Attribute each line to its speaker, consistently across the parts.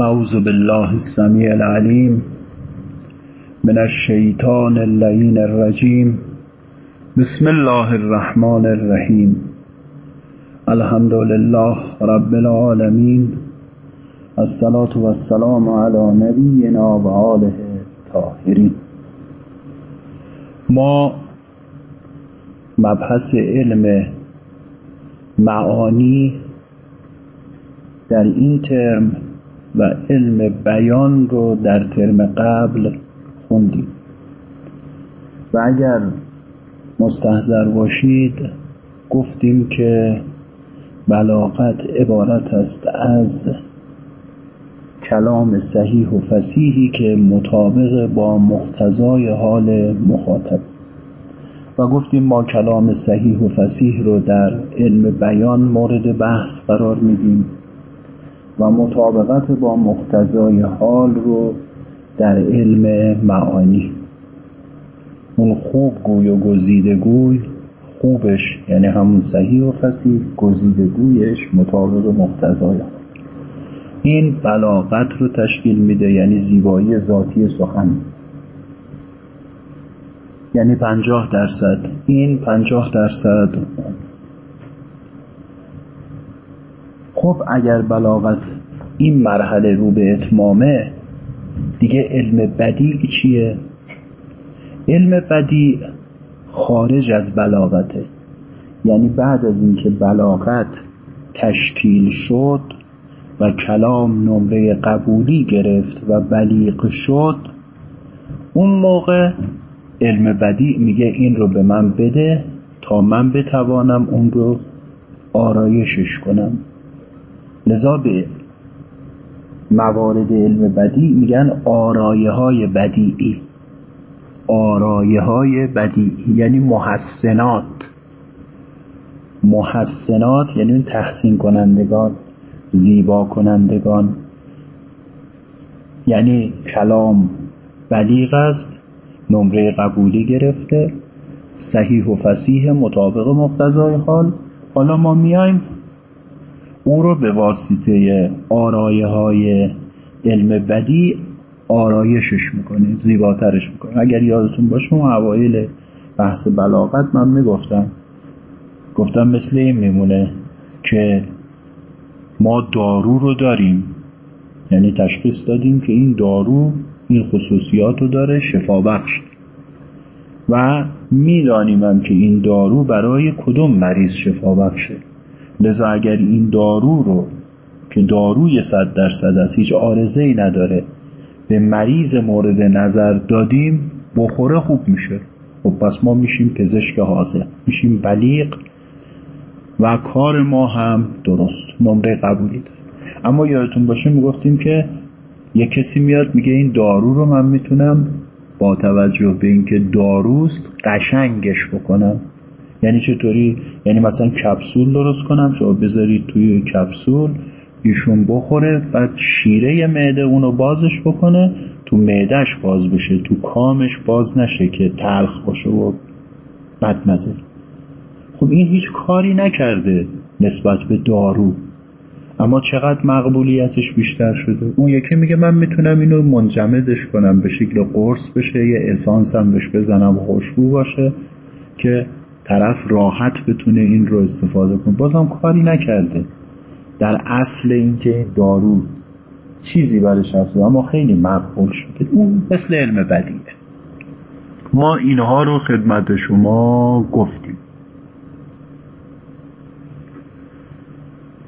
Speaker 1: اعوذ بالله السمیع العلیم من الشیطان اللعین الرجیم بسم الله الرحمن الرحیم الحمد لله رب العالمین الصلاة والسلام على نبینا و آله طاهرین ما مبحث علم معانی در این ترم و علم بیان رو در ترم قبل خوندیم. و اگر مستحضر باشید گفتیم که بلاغت عبارت است از کلام صحیح و فسیحی که مطابق با مقتضای حال مخاطب. و گفتیم ما کلام صحیح و فسیح رو در علم بیان مورد بحث قرار میدیم. و مطابقت با مقتضای حال رو در علم معانی. اون خوب گوی و گزیده گوی خوبش یعنی همون صحیح و فسیح گزیده گویش مطابق مقتضای این بلاغت رو تشکیل میده یعنی زیبایی ذاتی سخن. یعنی پنجاه درصد. این پنجاه درصد خب اگر بلاغت این مرحله رو به اتمامه دیگه علم بدیع چیه؟ علم بدیع خارج از بلاغته یعنی بعد از اینکه بلاغت تشکیل شد و کلام نمره قبولی گرفت و بلیغ شد اون موقع علم بدیع میگه این رو به من بده تا من بتوانم اون رو آرایشش کنم لذا به موارد علم بدیع میگن آرایه های بدیعی. آرایه های بدیعی یعنی محسنات. محسنات یعنی تحسین کنندگان زیبا کنندگان. یعنی کلام بلیغ است نمره قبولی گرفته صحیح و فسیح مطابق مقتضای حال. حالا ما میایم او رو به واسطه آرایه های علم بدی آرایشش می‌کنیم زیباترش می‌کنیم. اگر یادتون باشه اون اوایل بحث بلاغت من می‌گفتم. گفتم مثل این میمونه که ما دارو رو داریم. یعنی تشخیص دادیم که این دارو این خصوصیات رو داره شفا بخش و می‌دانیم که این دارو برای کدوم مریض شفا بخشه لذا اگر این دارو رو که داروی صد درصد است هیچ آرزه ای نداره به مریض مورد نظر دادیم بخوره خوب میشه. خب پس ما میشیم پزشک حاضر میشیم بلیغ و کار ما هم درست نمره قبولی داره. اما یادتون باشه می‌گفتیم که یه کسی میاد میگه این دارو رو من می‌تونم با توجه به اینکه داروست قشنگش بکنم. یعنی چطوری؟ یعنی مثلا کپسول درست کنم شما بذارید توی کپسول ایشون بخوره بعد شیره معده اونو بازش بکنه تو معدهش باز بشه تو کامش باز نشه که تلخ باشه و بدمزه. خب این هیچ کاری نکرده نسبت به دارو. اما چقدر مقبولیتش بیشتر شده؟ اون یکی میگه من می‌تونم اینو منجمدش کنم به شکل قرص بشه یه اسانس هم بهش بزنم خوشبو باشه که طرف راحت بتونه این رو استفاده کنه. بازم کاری نکرده. در اصل اینکه این دارو چیزی برش هست اما خیلی مقبول شده. اون مثل علم بدیه. ما اینها رو خدمت شما گفتیم.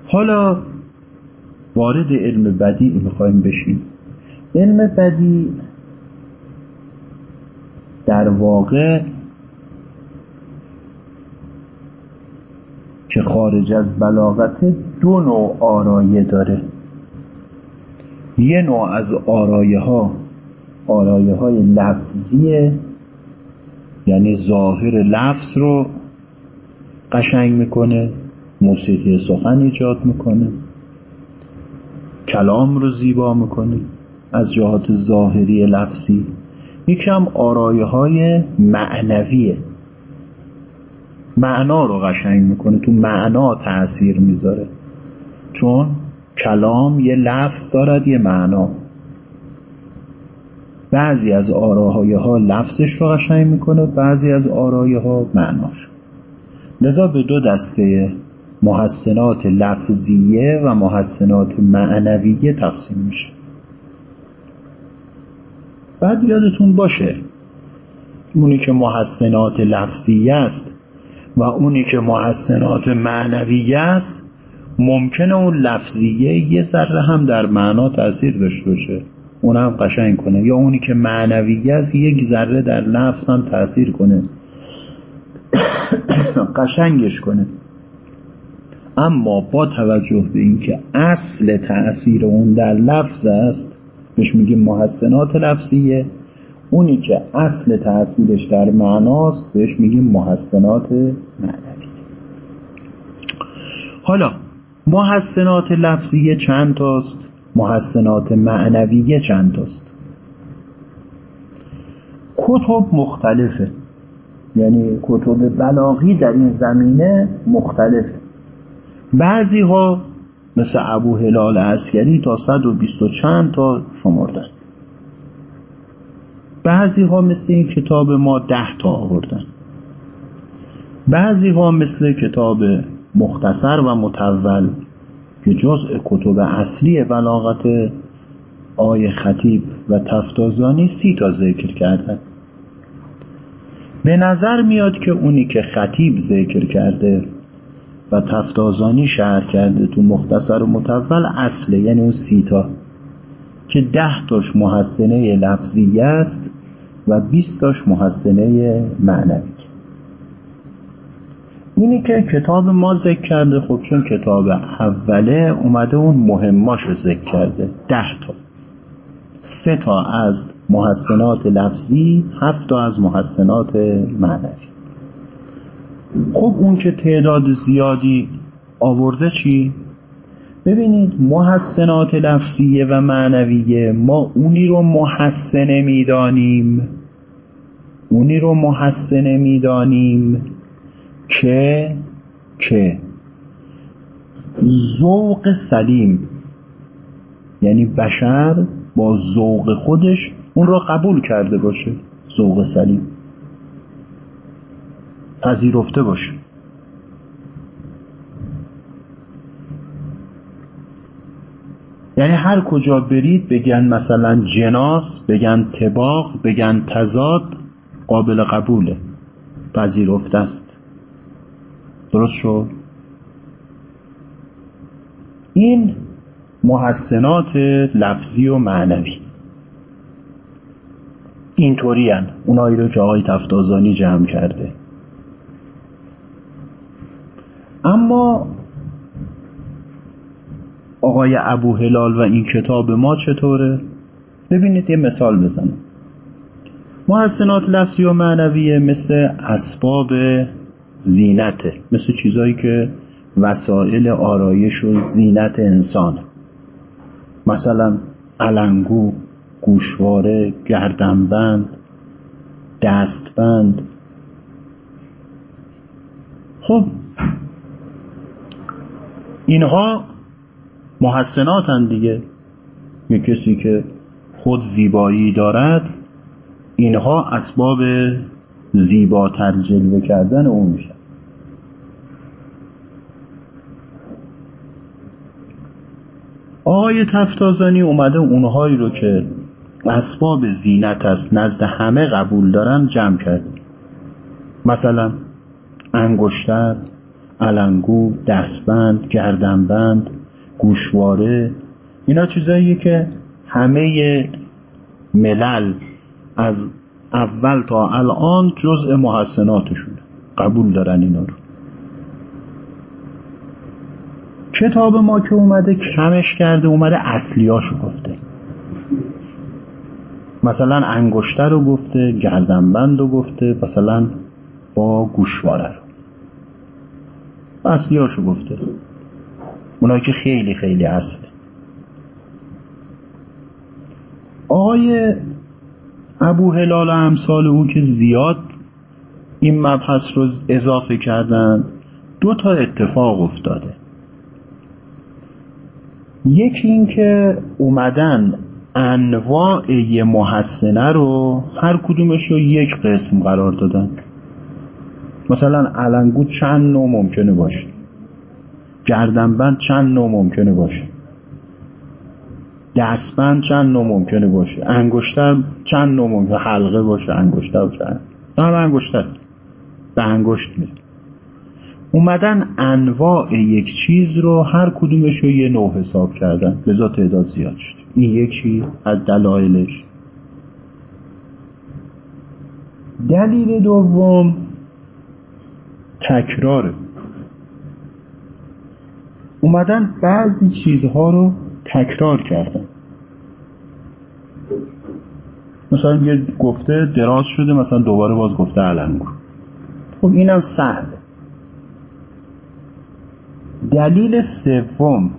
Speaker 1: حالا وارد علم بدی می‌خوایم بشیم. علم بدی در واقع که خارج از بلاغت دو نوع آرایه داره. یه نوع از آرایه ها آرایه های لفظیه یعنی ظاهر لفظ رو قشنگ می‌کنه موسیقی سخن ایجاد می‌کنه کلام رو زیبا می‌کنه از جهات ظاهری لفظی. یکم آرایه های معنویه. معنا رو قشنگ می‌کنه تو معنا تاثیر می‌ذاره. چون کلام یه لفظ دارد یه معنا. بعضی از آراهای ها لفظش رو قشنگ می‌کنه بعضی از آرای ها معناش. لذا به دو دسته محسنات لفظیه و محسنات معنویه تقسیم میشه. بعد یادتون باشه اونی که محسنات لفظیه است و اونی که محسنات معنویه است ممکنه اون لفظیه یه ذره هم در معنا تاثیر داشته باشه. اون قشنگ کنه. یا اونی که معنویه است یک ذره در لفظ هم تاثیر کنه. قشنگش کنه. اما با توجه به اینکه اصل تأثیر اون در لفظ است بهش میگیم محسنات لفظیه. اونی که اصل تأثیرش در معناست بهش میگیم محسنات معنوی حالا محسنات لفظیه چند تاست محسنات معنویه چند تاست کتب مختلفه. یعنی کتب بلاغی در این زمینه مختلفه. بعضی ها مثل ابو هلال عسکری تا 120 و چند تا شمردن. بعضی ها مثل این کتاب ما ده تا آوردن. بعضی ها مثل کتاب مختصر و متول که جزء کتب اصلی بلاغت آی خطیب و تفتازانی سی تا ذکر کردن به نظر میاد که اونی که خطیب ذکر کرده و تفتازانی شهر کرده تو مختصر و متول اصله یعنی اون سیتا که ده تاش محسنه لفظیه است و 20 تاش محسنه معنوی. اینی که کتاب ما ذکر کرده خب چون کتاب اوله اومده اون مهماش رو ذکر کرده ده تا. سه تا از محسنات لفظی هفت تا از محسنات معنوی. خب اون که تعداد زیادی آورده چی؟ ببینید محسنات لفظیه و معنویه ما اونی رو محسنه می‌دانیم. اونی رو محسنه می‌دانیم. که که ذوق سلیم. یعنی بشر با ذوق خودش اون را قبول کرده باشه. ذوق سلیم. پذیرفته باشه. یعنی هر کجا برید بگن مثلا جناس بگن تباق بگن تضاد قابل قبوله. پذیرفته است. درست شد؟ این محسنات لفظی و معنوی. اینطوری هن. اونایی رو که آقای تفتازانی جمع کرده. اما آقای ابو هلال و این کتاب ما چطوره؟ ببینید یه مثال بزنم. محسنات لفظی و معنویه مثل اسباب زینته مثل چیزایی که وسایل آرایش و زینت انسان. مثلا علنگو گوشواره گردنبند دستبند. خب اینها محسناتن دیگه. یه کسی که خود زیبایی دارد اینها اسباب زیباتر جلوه کردن اون میشن آقای تفتازانی اومده اونهایی رو که اسباب زینت است نزد همه قبول دارن جمع کرد. مثلا انگشتر علنگو دستبند گردنبند گوشواره اینا چیزاییه که همه ملل از اول تا الان جزء محسناتشون. قبول دارن اینا رو. کتاب ما که اومده کمش کرده اومده اصلیاشو گفته. مثلا انگشتر رو گفته گردنبند رو گفته مثلا با گوشواره رو. اصلیاشو گفته. اونایی که خیلی خیلی اصله آقای ابو هلال و امثال او که زیاد این مبحث رو اضافه کردن دو تا اتفاق افتاده. یکی این که اومدن انواع یه محسنه رو هر کدومش رو یک قسم قرار دادن. مثلا علنگو چند نوع ممکنه باشه. گردنبند چند نوع ممکنه باشه. دستبند چند نوع ممکنه باشه؟ انگشتر چند نوع ممکنه؟ حلقه باشه انگشتر چند نه انگشتر. به انگشت میره اومدن انواع یک چیز رو هر کدومش رو یه نوع حساب کردن. لذا تعداد زیاد شد. این یکی از دلایلش. دلیل دوم تکراره. اومدن بعضی چیزها رو تکرار کردن مثلا یه گفته دراز شده مثلا دوباره باز گفته علنگو. خب اینم سهله دلیل سوم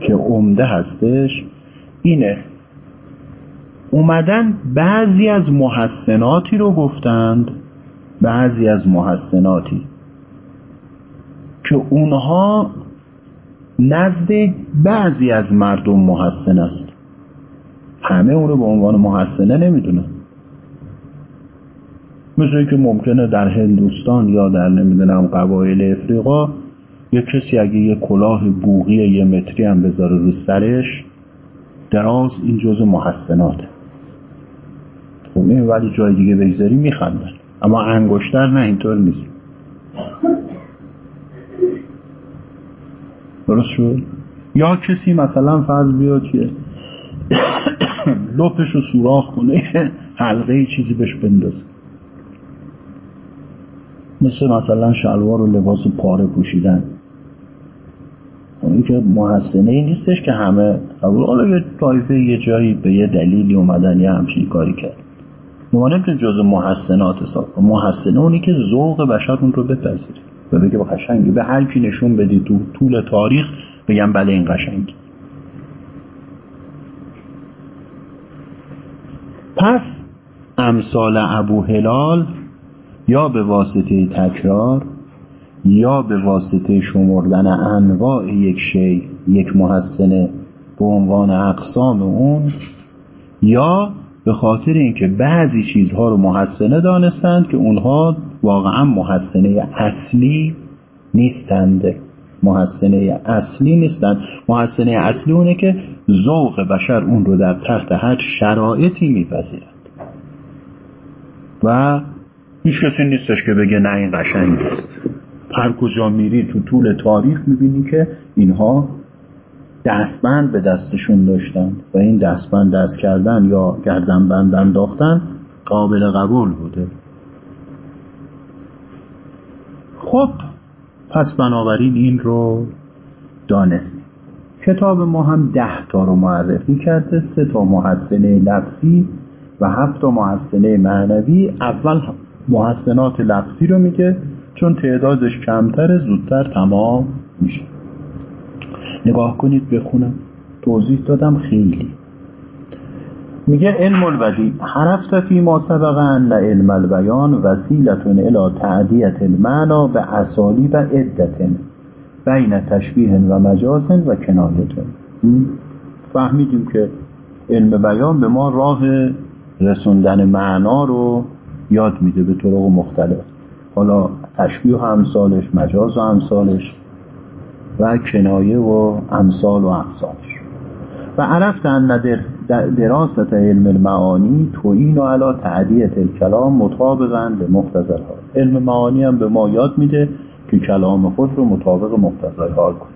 Speaker 1: که عمده هستش اینه. اومدن بعضی از محسناتی رو گفتند بعضی از محسناتی که اونها نزد بعضی از مردم محسن است. همه اون رو به عنوان محسنه نمی‌دونن. مثل که ممکنه در هندوستان یا در نمی‌دونم قبایل افریقا یه کسی اگه یه کلاه بوغی یه متری هم بذاره رو سرش دراز این جز محسناته. خب این ولی جای دیگه بگذاری میخندن. اما انگشتر نه اینطور نیست. درست شد؟ یا کسی مثلا فرض بیاد که لپش رو سوراخ کنه حلقه چیزی بهش بندازه. مثل مثلا شلوار و لباس پاره پوشیدن. اونی که محسنه ای نیستش که همه قبول. حالا یه طایفه یه جایی به یه دلیلی اومدن یه همچین کاری کرد. ما نمی‌تونیم جز محسنات حساب. محسنه اونی که ذوق بشر اون رو بپذیره. و بگه با قشنگی. به هر کی نشون بدی تو طول تاریخ بگم بله این قشنگی. پس امثال ابو هلال یا به واسطه تکرار یا به واسطه شمردن انواع یک شی یک محسنه به عنوان اقسام اون یا به خاطر اینکه بعضی چیزها رو محسنه دانستند که اونها واقعا محسنه اصلی نیستند. محسنه اصلی نیستند. محسنه اصلی اونه که ذوق بشر اون رو در تحت هر شرایطی میپذیرد. و هیچ کسی نیستش که بگه نه این قشنگ است هر کجا میری تو طول تاریخ می‌بینی که اینها دستبند به دستشون داشتن و این دستبند دست کردن یا گردنبند انداختن قابل قبول بوده. خب پس بنابراین این رو دانستیم. کتاب ما هم ده تا رو معرفی کرده سه تا محسنه لفظی و هفت تا محسنه معنوی. اول محسنات لفظی رو میگه چون تعدادش کمتره زودتر تمام میشه. نگاه کنید بخونم. توضیح دادم خیلی. میگه علم البدی حرفت فی ما سبق ان علم البیان وسیلتون الى تعدیت المعنا به اصالی و عدت بین تشبیه و مجاز و کنایت فهمیدیم که علم بیان به ما راه رسوندن معنا رو یاد میده به طرق مختلف. حالا تشبیه و امثالش مجاز و امثالش و کنایه و امثال و اقسامش. و عرفت ان دراست علم المعانی توین و علا تعدیت الکلام مطابقا به مقتضی علم معانی هم به ما یاد میده که کلام خود رو مطابق مقتضی حال کنیم.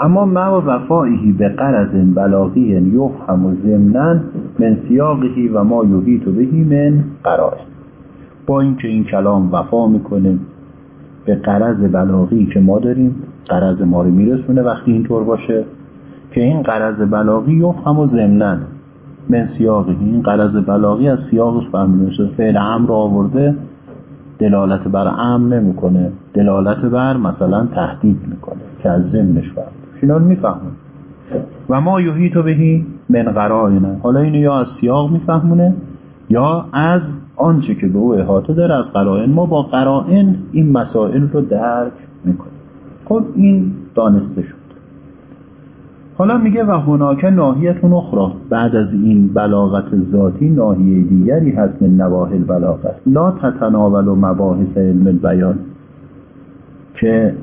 Speaker 1: اما ما وفائهی به قرض بلاغی یفهم و ضمنا من سیاقهی و ما یحیط بهی من قرائن. با اینکه این کلام وفا می‌کنه به قرض بلاغی که ما داریم قرض ما رو میرسونه وقتی اینطور باشه که این قرض بلاغی یفهم و ضمنن من سیاقی این قرض بلاغی از سیاقش فهمیده شده فعل امر آورده دلالت بر امر نمی‌کنه. دلالت بر مثلا تهدید می‌کنه که از ضمنش فهمید اینا میفهمون و ما تو بهی من قرائنه حالا اینو یا از سیاق میفهمونه یا از آنچه که به او احاطه داره از قرائن. ما با قرائن این مسائل رو درک می‌کنیم. خب این دانسته شد. حالا میگه و هناک ناحیتون اخرى. بعد از این بلاغت ذاتی ناحیه دیگری هست من نواحی البلاغت. لا تتناول و مباحث علم البیان. که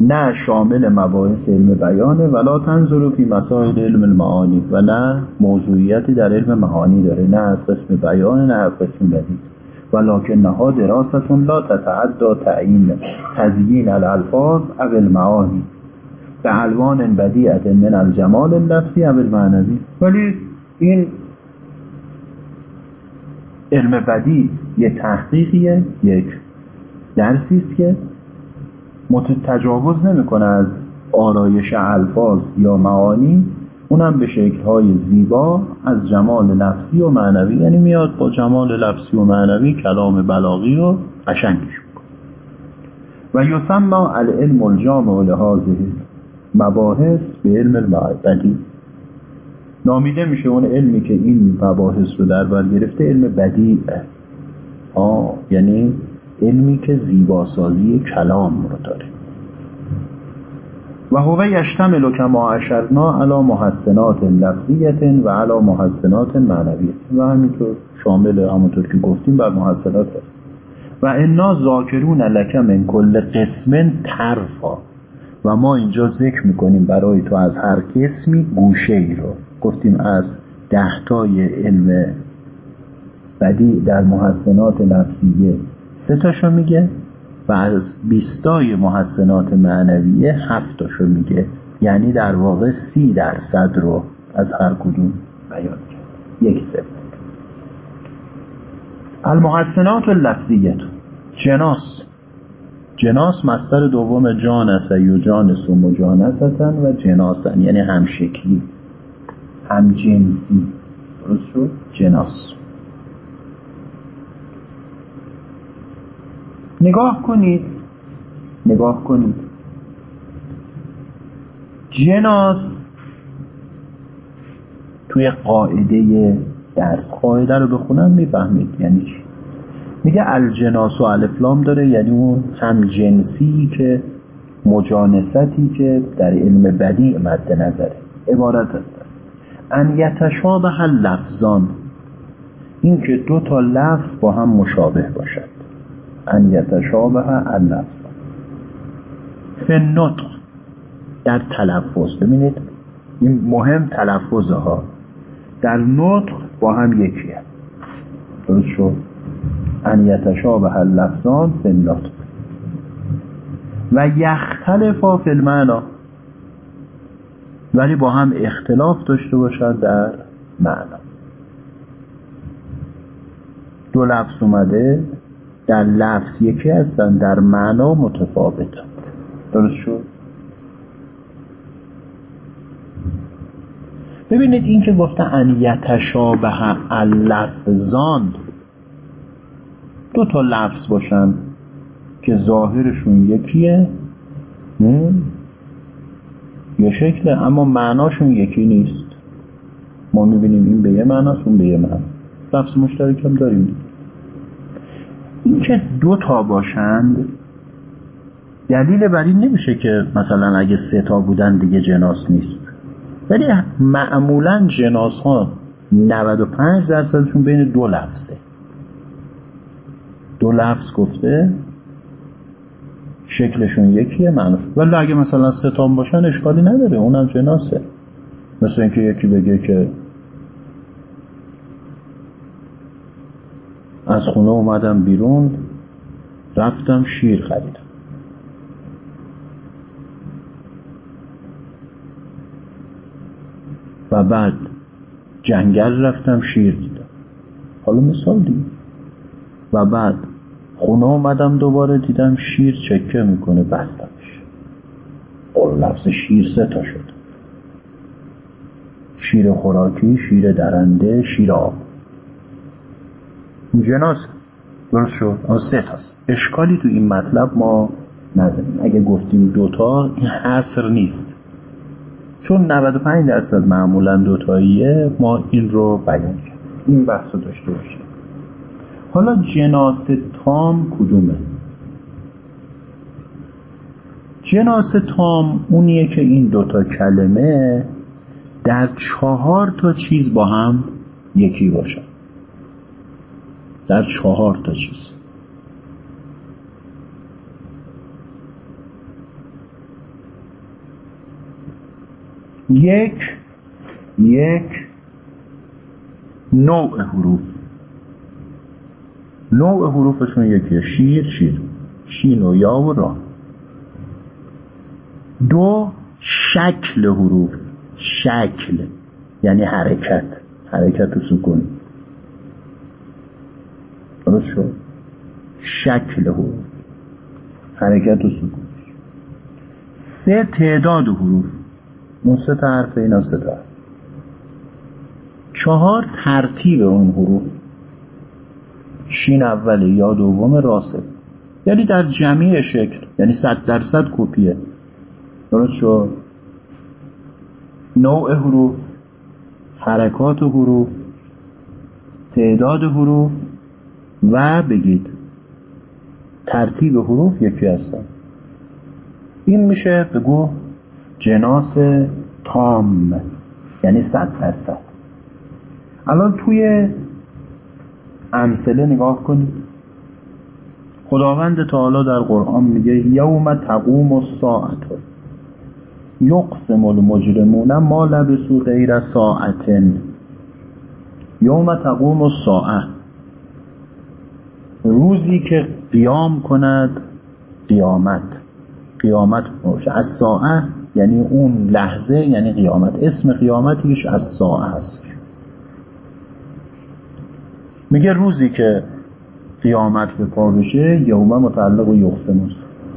Speaker 1: نه شامل مباحث علم بیانه ولا تنظر فی مسائل علم المعانی. و نه موضوعیتی در علم معانی داره. نه از قسم بیان نه از قسم بدی ولکن نها دراستون لا تتعدا تعیین تزیین الالفاظ او المعانی. به الوان بدیعت من الجمال اللفظی او المعنوی. ولی این علم بدی یه تحقیقیه یک درسی است که تجاوز نمی‌کنه از آرایش الفاظ یا معانی. اونم به شکلهای زیبا از جمال لفظی و معنوی یعنی میاد با جمال لفظی و معنوی کلام بلاغی و قشنگش و یسمى العلم الجامع لهذه مباحث به علم البدی نامیده میشه اون علمی که این مباحث رو در بر گرفته علم بدیعه آه یعنی علمی که زیباسازی کلام رو داره. و هو یشتمل کما اشرنا علی محسنات لفظیت و علی محسنات معنویت و همینطور شامل همونطور که گفتیم بر محسنات. و انا ذاکرون لک من کل قسم ترفا و ما اینجا ذکر می‌کنیم برای تو از هر قسمی گوشه ای رو. گفتیم از دهتای علم بدی در محسنات لفظیه. سه تاشو میگه؟ و از بیستای محسنات معنویه هفتاشو میگه. یعنی در واقع سی درصد رو از هر کدوم بیان کرد. یک سوم المحسنات اللفظیت. جناس. جناس مستر دوم جانسه و جانس و مجانستن و جناسن یعنی همشکلی. همجنسی. درست شد؟ جناس. نگاه کنید. نگاه کنید. جناس توی قاعده درس. قاعده رو بخونم می‌فهمید. یعنی چی؟ میگه الجناس و الفلام داره. یعنی اون هم جنسی که مجانستی که در علم بدی مد نظره. عبارت است. ان یتشابه لفظان این که دو تا لفظ با هم مشابه باشد. ان یتشابه اللفظ فنطق در تلفظ. ببینید این مهم تلفظ ها در نطق با هم یکیه. درست شد؟ ان یتشابه اللفظان فنطق و یختلفا فی المعنا ولی با هم اختلاف داشته باشد در معنا دو لفظ اومده. در لفظ یکی هستن در معنا متفاوتند درست شد؟ ببینید این که گفته ان یتشابه اللفظان دو تا لفظ باشن که ظاهرشون یکیه یه شکله اما معناشون یکی نیست. ما می‌بینیم این به یه معناست اون به یه معنا لفظ مشترک هم داریم. اینکه دو تا باشند دلیل بر این نمیشه که مثلا اگه سه تا بودن دیگه جناس نیست. ولی معمولا جناس ها 95 درصدشون بین دو لفظه. دو لفظ گفته شکلشون یکیه معنوش ولی اگه مثلا سه تا باشن اشکالی نداره اونم جناسه. مثل اینکه یکی بگه که از خونه اومدم بیرون رفتم شیر خریدم. و بعد جنگل رفتم شیر دیدم. حالا مثال دیگه. و بعد خونه اومدم دوباره دیدم شیر چکه می‌کنه بستمش. قول لفظ شیر سه شد. شیر خوراکی شیر درنده شیر آب. جناس درست شد. سه تاست. اشکالی تو این مطلب ما نداریم. اگه گفتیم دوتا این حصر نیست. چون 95 درصد معمولا دوتاییه ما این رو بیان کرد این بحث رو داشته باشیم. حالا جناس تام کدومه؟ جناس تام اونیه که این دوتا کلمه در چهار تا چیز با هم یکی باشن. در چهار تا چیز. یک یک نوع حروف. نوع حروفشون یکیه. شیر شیر. شین و یا و را. دو شکل حروف. شکل. یعنی حرکت. حرکت و سکون. درست شد. شکل حروف. حرکت و سکون سه تعداد حروف. اون سه تا حرف اینا سه تا چهار ترتیب اون حروف. شین اول یا دوم راسه یعنی در جمعی شکل یعنی صد درصد کپیه. درست شد؟ نوع حروف حرکات حروف تعداد حروف. و بگید ترتیب حروف یکی هستن. این میشه بگو جناس تام یعنی صد درصد. الان توی امثله نگاه کنید. خداوند تعالی در قرآن میگه یوم تقوم الساعت یقسم المجرمون ما لبسو غیر ساعتن یوم تقوم الساعه روزی که قیام کند قیامت. قیامت باشه از ساعه یعنی اون لحظه یعنی قیامت. اسم قیامتیش از ساعه هست. میگه روزی که قیامت به پا بشه یوم متعلق و یقسم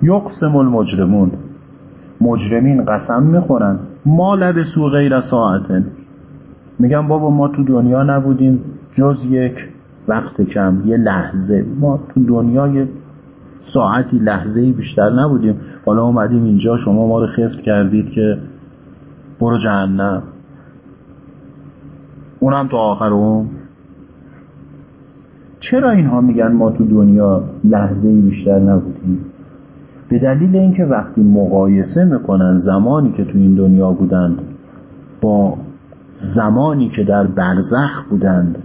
Speaker 1: یقسم المجرمون مجرمین قسم می‌خورن. ما لبسو غیر ساعتن. میگن بابا ما تو دنیا نبودیم. جز یک وقت کم یه لحظه. ما تو دنیا یه ساعتی لحظه بیشتر نبودیم. حالا اومدیم اینجا شما ما رو خفت کردید که برو جهنم. اونم تو آخر اون چرا اینها میگن ما تو دنیا لحظه بیشتر نبودیم؟ به دلیل اینکه وقتی مقایسه می‌کنن زمانی که تو این دنیا بودند با زمانی که در برزخ بودند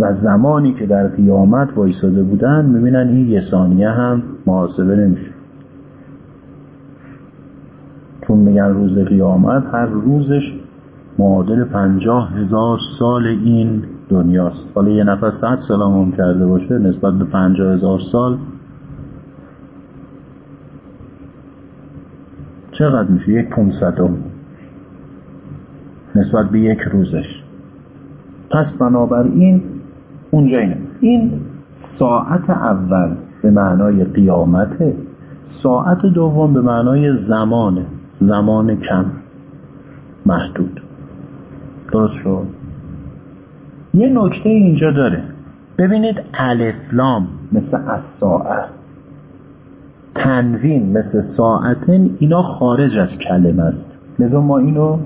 Speaker 1: و زمانی که در قیامت وایساده بودند می‌بینن این یه ثانیه هم محاسبه نمیشه. چون میگن روز قیامت هر روزش معادل پنجاه هزار سال این دنیاست. حالا یه نفر صد سال هم کرده باشه نسبت به پنجاه هزار سال. چقدر میشه؟ یک پونصدم. نسبت به یک روزش. پس بنابراین اونجا اینه. این ساعت اول به معنای قیامته ساعت دوم به معنای زمانه. زمان کم محدود. درست شد؟ یه نکته اینجا داره. ببینید الفلام مثل از ساعت تنوین مثل ساعتن اینا خارج از کلمه است. لذا ما اینو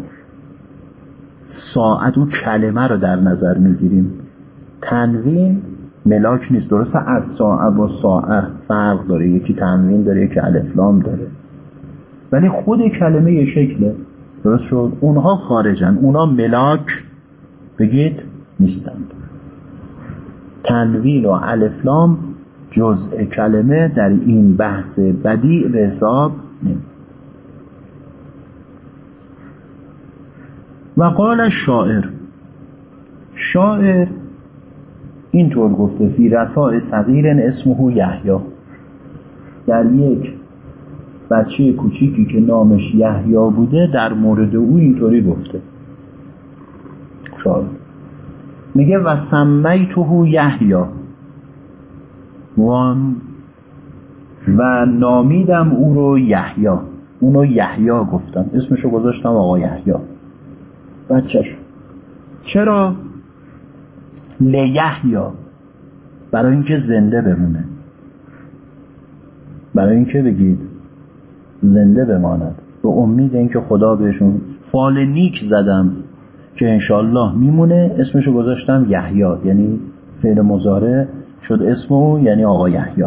Speaker 1: ساعت و کلمه رو در نظر می‌گیریم. تنوین ملاک نیست. درسته از ساعت با ساعت فرق داره. یکی تنوین داره یکی الفلام داره. ولی خود کلمه یه شکله. درست شد؟ اونها خارجن. اونها ملاک بگید نیستند. تنوین و الفلام جزء کلمه در این بحث بدیع به حساب نمی. و قال شاعر. شاعر اینطور گفته فی رساء صغیر اسمه یحیی. در یک بچه کوچیکی که نامش یحیی بوده در مورد او اینطوری گفته. شاعر میگه و سمیته یحیی. وان و نامیدم او رو یحیی. اونو یحیی گفتم اسمشو گذاشتم آقا یحیی. بچهش. چرا؟ لیحیی برای اینکه زنده بمونه. برای اینکه بگید زنده بماند. به امید اینکه خدا بهشون فال نیک زدم که انشالله میمونه اسمشو گذاشتم یحیی. یعنی فعل مزاره شد اسمو یعنی آقا یحیی.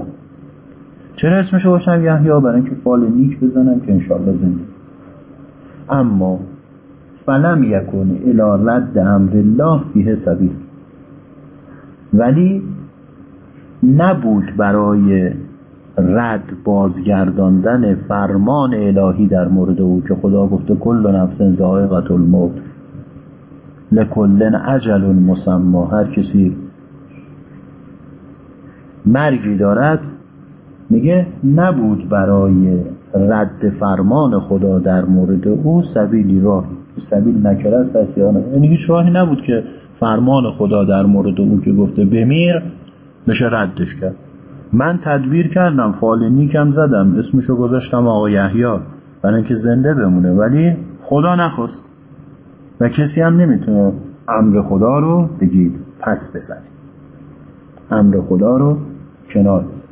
Speaker 1: چرا اسمشو باشم یحیی؟ برای اینکه فال نیک بزنم که انشاءالله زنده. اما فلم یکن الی رد امر الله فیه سبیل. ولی نبود برای رد بازگرداندن فرمان الهی در مورد او که خدا گفته کل نفس ذائقة الموت لکل اجل مسما هر کسی مرگی دارد میگه نبود برای رد فرمان خدا در مورد او سبیلی راهی. سبیل نکره است یعنی هیچ راهی نبود که فرمان خدا در مورد او که گفته بمیر بشه ردش کرد. من تدبیر کردم فال نیکم زدم اسمشو گذاشتم آقا یحیی برای اینکه زنده بمونه. ولی خدا نخواست. و کسی هم نمی‌تونه امر خدا رو بگید پس بزنید. امر خدا رو کنار بزنید.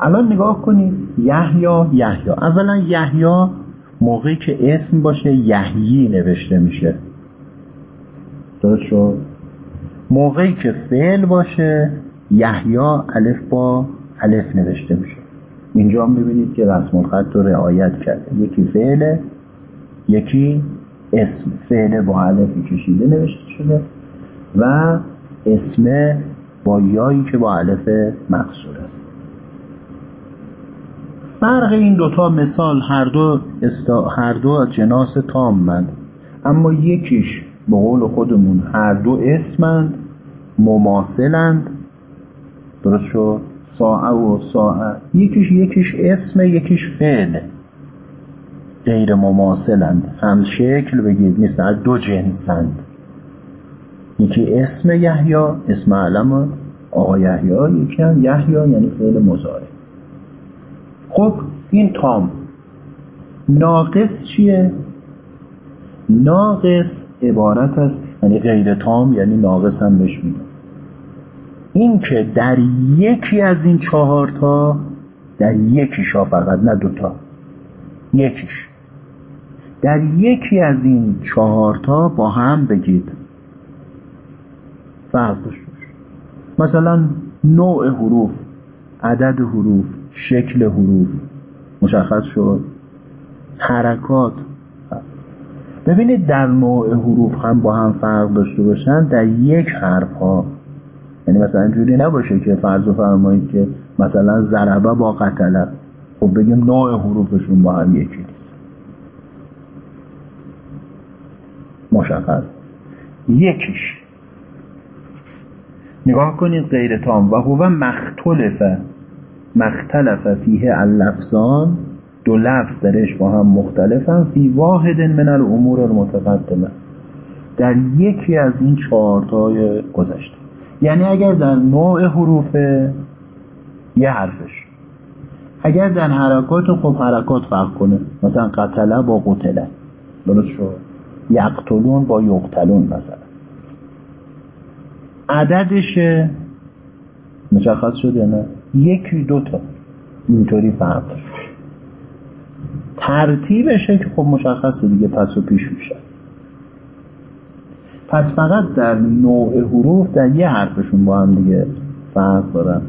Speaker 1: الان نگاه کنید یحیی یحیی. اولا یحیی موقعی که اسم باشه یحیی نوشته میشه. درست شد. موقعی که فعل باشه یحیی الف با الف نوشته میشه. اینجا هم ببینید که رسم الخط رو رعایت کرده. یکی فعله یکی اسم. فعل با الفی کشیده نوشته شده و اسم با یایی که با الف مقصور است. فرق این دوتا مثال هر دو استا... هر دو جناس تامند اما یکیش به قول خودمون هر دو اسمند مماثلند. درست شد؟ ساعه و ساعه. یکیش یکیش اسم یکیش فعل غیر مماثلند. هم شکل بگید نیست. دو جنسند. یکی اسم یحیی اسم علم آقا یحیی. یکی هم یحیی یعنی فعل مزاره خب این تام. ناقص چیه؟ ناقص عبارت است یعنی غیر تام یعنی ناقص هم بهش این که در یکی از این چهارتا در یکیشا فقط نه دوتا یکیش. در یکی از این چهارتا با هم بگید. فرق مثلا نوع حروف عدد حروف شکل حروف مشخص شد. حرکات. ببینید در نوع حروف هم با هم فرق داشته باشن در یک حرف ها یعنی مثلا جوری نباشه که فرض فرمایید که مثلا ضربه با قتله. خب بگیم نوع حروفشون با هم یکی نیست. مشخص. یکیش. نگاه کنید غیر تام. و هو مختلفه مختلف فیه اللفظان. دو لفظ درش با هم مختلفن. فی واحد من الامور المتقدمه. در یکی از این چهارتای گذشته. یعنی اگر در نوع حروف یه حرفش. اگر در حرکات خب حرکات فرق کنه. مثلا قتله با قتله. درست شد؟ یقتلون با یقتلون مثلا. عددش مشخص شد یا نه؟ یکی دوتا. اینطوری فرق داشت. ترتیبشه که خب مشخصه دیگه پس و پیش میشه. پس فقط در نوع حروف در یه حرفشون با هم دیگه فرق دارن.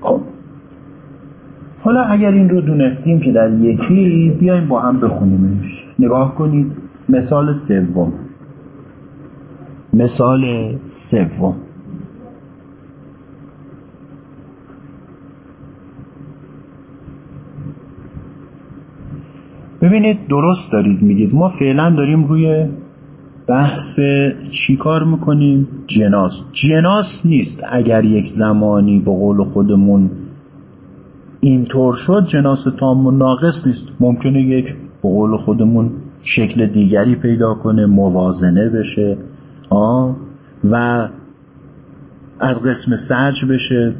Speaker 1: خب. حالا اگر این رو دونستیم که در یکی بیایم با هم بخونیمش. نگاه کنید. مثال سوم. مثال سوم. ببینید درست دارید میگید. ما فعلا داریم روی بحث چی کار می‌کنیم؟ جناس. جناس نیست. اگر یک زمانی به قول خودمون اینطور شد جناس تام و ناقص نیست. ممکنه یک به قول خودمون شکل دیگری پیدا کنه موازنه بشه. آه. و از قسم سرج بشه.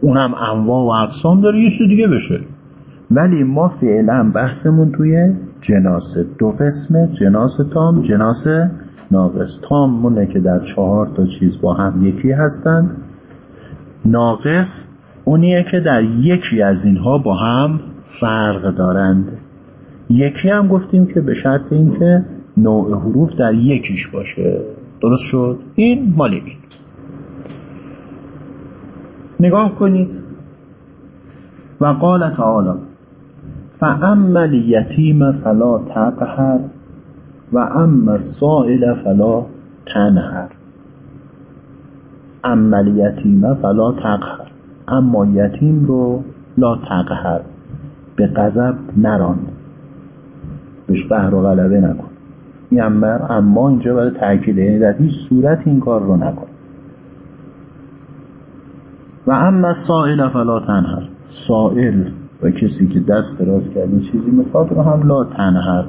Speaker 1: اونم انواع و اقسام داره یه دیگه بشه. ولی ما فعلا بحثمون توی جناسه دو قسم جناس تام جناس ناقص. تام مونه که در چهار تا چیز با هم یکی هستند ناقص اونیه که در یکی از اینها با هم فرق دارند. یکی هم گفتیم که به شرط اینکه نوع حروف در یکیش باشه. درست شد؟ این مال این. نگاه کنید. و قال تعالی. فاما الیتیم فلا تقهر و اما السائل فلا تنهر اما الیتیم فلا تقهر اما یتیم رو لا تقهر به غضب نران بهش قهر و غلبه نکن. این اما اینجا برای تاکید یعنی در هیچ صورت این کار رو نکن. و اما سائل فلا تنهر سائل. و کسی که دست دراز کرده چیزی می‌خواد رو هم لا تنهر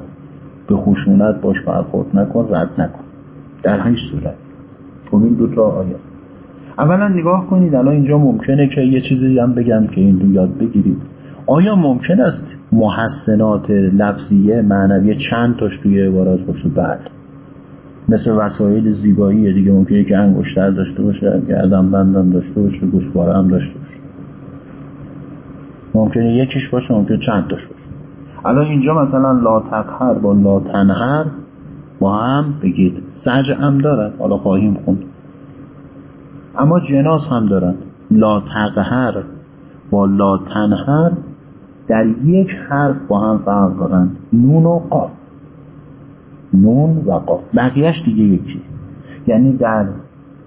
Speaker 1: به خشونت باش برخورد نکن رد نکن. در هیچ صورت. خب این دوتا آیه. اولا نگاه کنید الان اینجا ممکنه که یه چیزی هم بگم که این رو یاد بگیرید. آیا ممکن است محسنات لفظیه معنویه چند تاش توی عبارات باشه؟ بعد. مثل وسایل زیبایی دیگه ممکنه که انگشتر داشته باشه گردن بندم داشته باشه گوشواره هم داشته ممکنه یکیش باشه ممکنه چند تاش باشه. الان اینجا مثلا لا تقهر با لا تنهر با هم بگید. سج هم دارد حالا خواهیم خوند. اما جناس هم دارن. لا تقهر با لا تنهر در یک حرف با هم فرق دارن. نون و قاف. نون و قاف. بقیهش دیگه یکی. یعنی در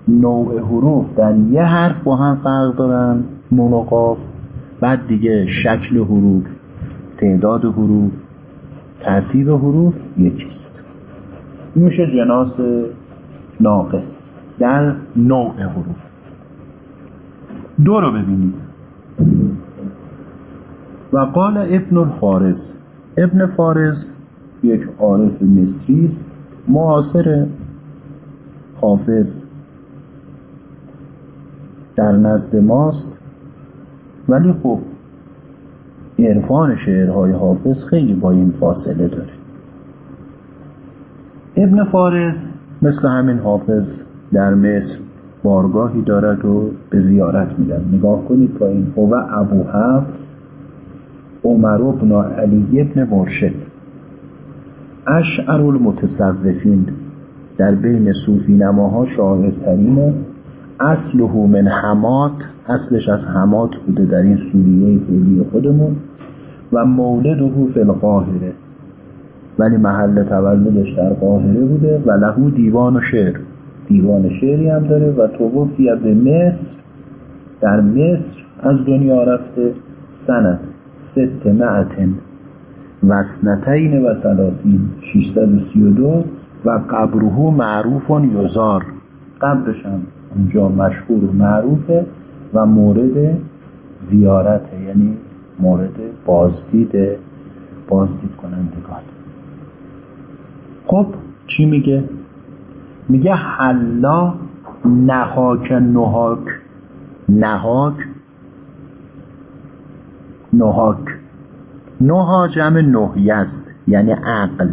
Speaker 1: نوع حروف در یه حرف با هم فرق دارن. نون و قاف. بعد دیگه شکل حروف تعداد حروف ترتیب حروف یکیست. میشه جناس ناقص در نوع حروف. دو رو ببینید. و قال ابن الفارز ابن فارز یک عارف مصری است معاصر حافظ. در نزد ماست ولی خب عرفان شعرهای حافظ خیلی با این فاصله داره. ابن فارز مثل همین حافظ در مصر بارگاهی دارد و به زیارت میدن نگاه کنید پایین هو ابو حفظ عمر ابن علی ابن مرشد. اشعر المتصوفین در بین صوفی نماها شاهدترینه. اصله من حمات اصلش از حمات بوده در این سوریه فعلی خودمون و مولده فی القاهره. ولی محل تولدش در قاهره بوده و لهو دیوان و شعر. دیوان شعری هم داره و توفی به مصر در مصر از دنیا رفته سنت ست معتن. سنتین و سلاسین 632 و قبره معروف یزار. قبرش هم اونجا مشهور و معروفه. و مورد زیارته یعنی مورد بازدید بازدید کنندگان خب چی میگه؟ میگه حلا نهاک نهاک. نهاک؟ نهاک. نها جمع نهی است یعنی عقل.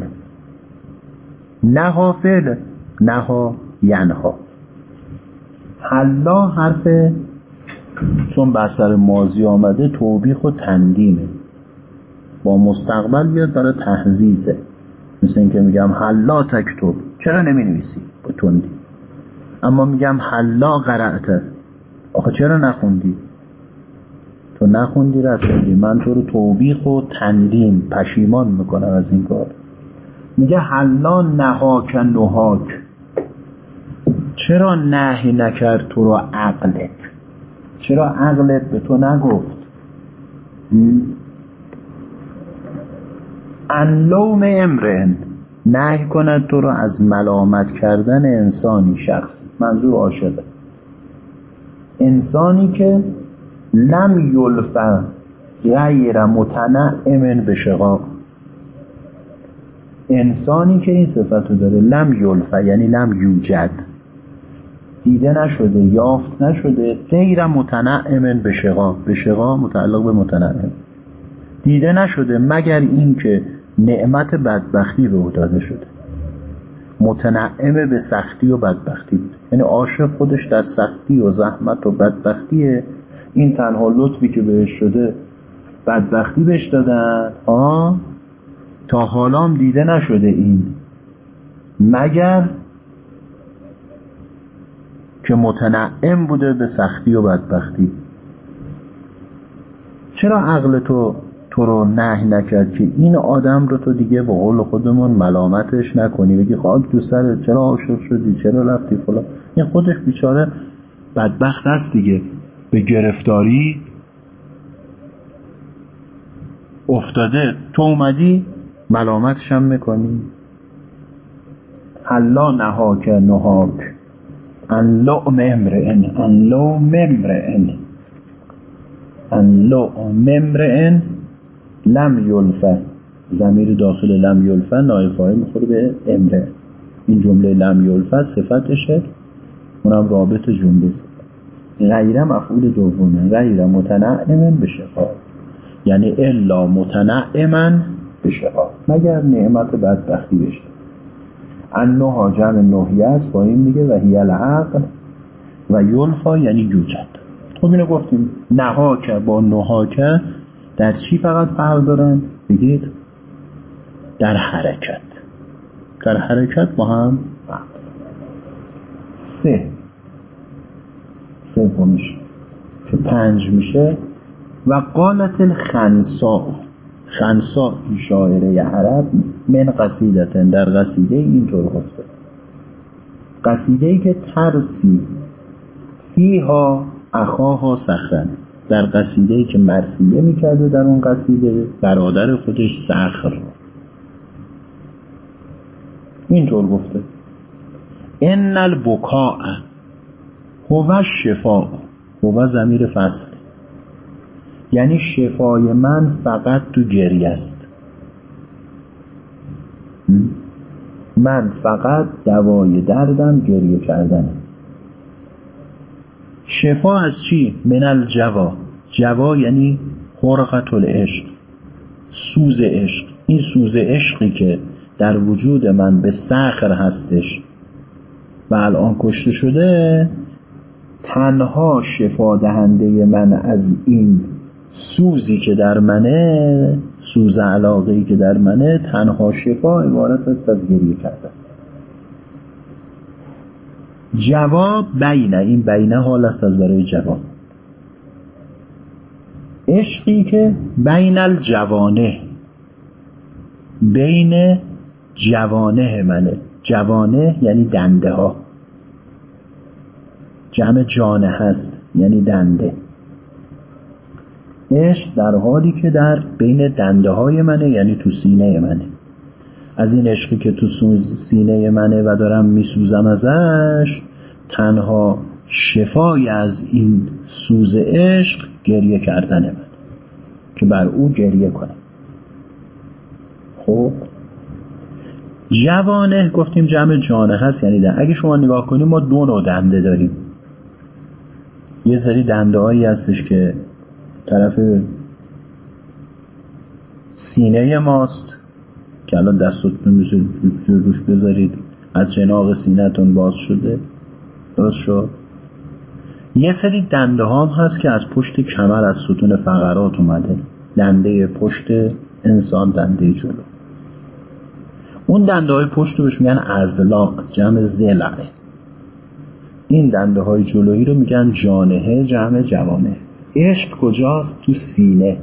Speaker 1: نها فعل نها ینها. حلا حرف چون بر سر مازی آمده توبیخ و تندیمه. با مستقبل بیاد برای تحزیزه مثل اینکه میگم حلا تکتب چرا نمی نویسی با تندی. اما میگم حلا قرعته آخه چرا نخوندی؟ تو نخوندی رد من تو رو توبیخ و تندیم پشیمان می‌کنم از این کار. میگه حلا نهاک نهاک. چرا نهی نکرد تو رو عقلت چرا عقلت به تو نگفت؟ انلوم امرن. نهی کند تو رو از ملامت کردن انسانی شخص. منظور عاشقه. انسانی که لم یلفه غیر متنعم به شقاق. انسانی که این صفت رو داره لم یلفه یعنی لم یوجد. دیده نشده یافت نشده غیر متنعم به شقاق به شقاق متعلق به متنعم. دیده نشده مگر اینکه نعمت بدبختی به او داده شده. متنعم به سختی و بدبختی بود. یعنی عاشق خودش در سختی و زحمت و بدبختیه. این تنها لطفی که بهش شده بدبختی بهش دادن. آه؟ تا حالا دیده نشده این. مگر که متنعم بوده به سختی و بدبختی. چرا عقل تو تو رو نه نکرد که این آدم رو تو دیگه به قول خودمون ملامتش نکنی؟ بگی خاک تو سرت چرا عاشق شدی؟ چرا رفتی فلان؟ این خودش بیچاره بدبخت است دیگه. به گرفتاری افتاده. تو اومدی ملامتش هم می‌کنی. حلا نهاک نهاک. ان لعم امرئن ان لعم امرئن ان لعم امرئن لم یلفه زمیر داخل لم یلفه نایفایی می‌خوره به امره این جمله لم یلفه صفتشه اونم رابط جمله غیر مفعول دومه غیر متنعم به شفا یعنی الا متنعما به شفا مگر نعمت بدبختی بشه انها جمع نهیه است با این میگه و هی العقل و یلفا یعنی یوجد. خب اینو گفتیم. نهاکه با نهاکه در چی فقط فرق دارن؟ بگید در حرکت. در حرکت با هم فرق سه. سومیش. که پنج میشه. و قالت الخنسا این شاعره عرب من قصیدتن در قصیده اینطور گفته. قصیده ای که ترسی فیها اخاها سخرن. در قصیده ای که مرسیه می‌کرده در اون قصیده برادر خودش سخر. اینطور گفته. ان البکاء هو شفا هو زمیر فصل. یعنی شفای من فقط تو گریه است. من فقط دوای دردم گریه کردنه. شفا از چی؟ من الجوا. جوا یعنی حرقت العشق سوز عشق. این سوز عشقی که در وجود من به سخر هستش و الان کشته شده تنها شفا دهنده من از این سوزی که در منه سوز علاقه که در منه تنها شفا عبارت است از گریه کردن. جواب بینه. این بینه حال است از برای جواب عشقی که بین الجوانه بین جوانه منه. جوانه یعنی دنده ها جمع جانه هست یعنی دنده. عشق در حالی که در بین دنده های منه یعنی تو سینه منه. از این عشقی که تو سینه منه و دارم میسوزم ازش تنها شفای از این سوز عشق گریه کردن من که بر او گریه کنم. خب؟ جوانه گفتیم جمع جانه هست یعنی ده. اگه شما نگاه کنیم ما دو نوع دنده داریم. یه سری دنده هایی هستش که طرف سینه ماست که الان دستتون میشه روش بذارید. از جناق سینهتون باز شده. درست شد؟ یه سری دنده هم هست که از پشت کمر از ستون فقرات اومده. دنده پشت انسان دنده جلو. اون دنده های پشت بهش میگن ازلاق جمع زلعه. این دنده های جلویی رو میگن جانهه جمع جوانه عشق کجاست تو سینه؟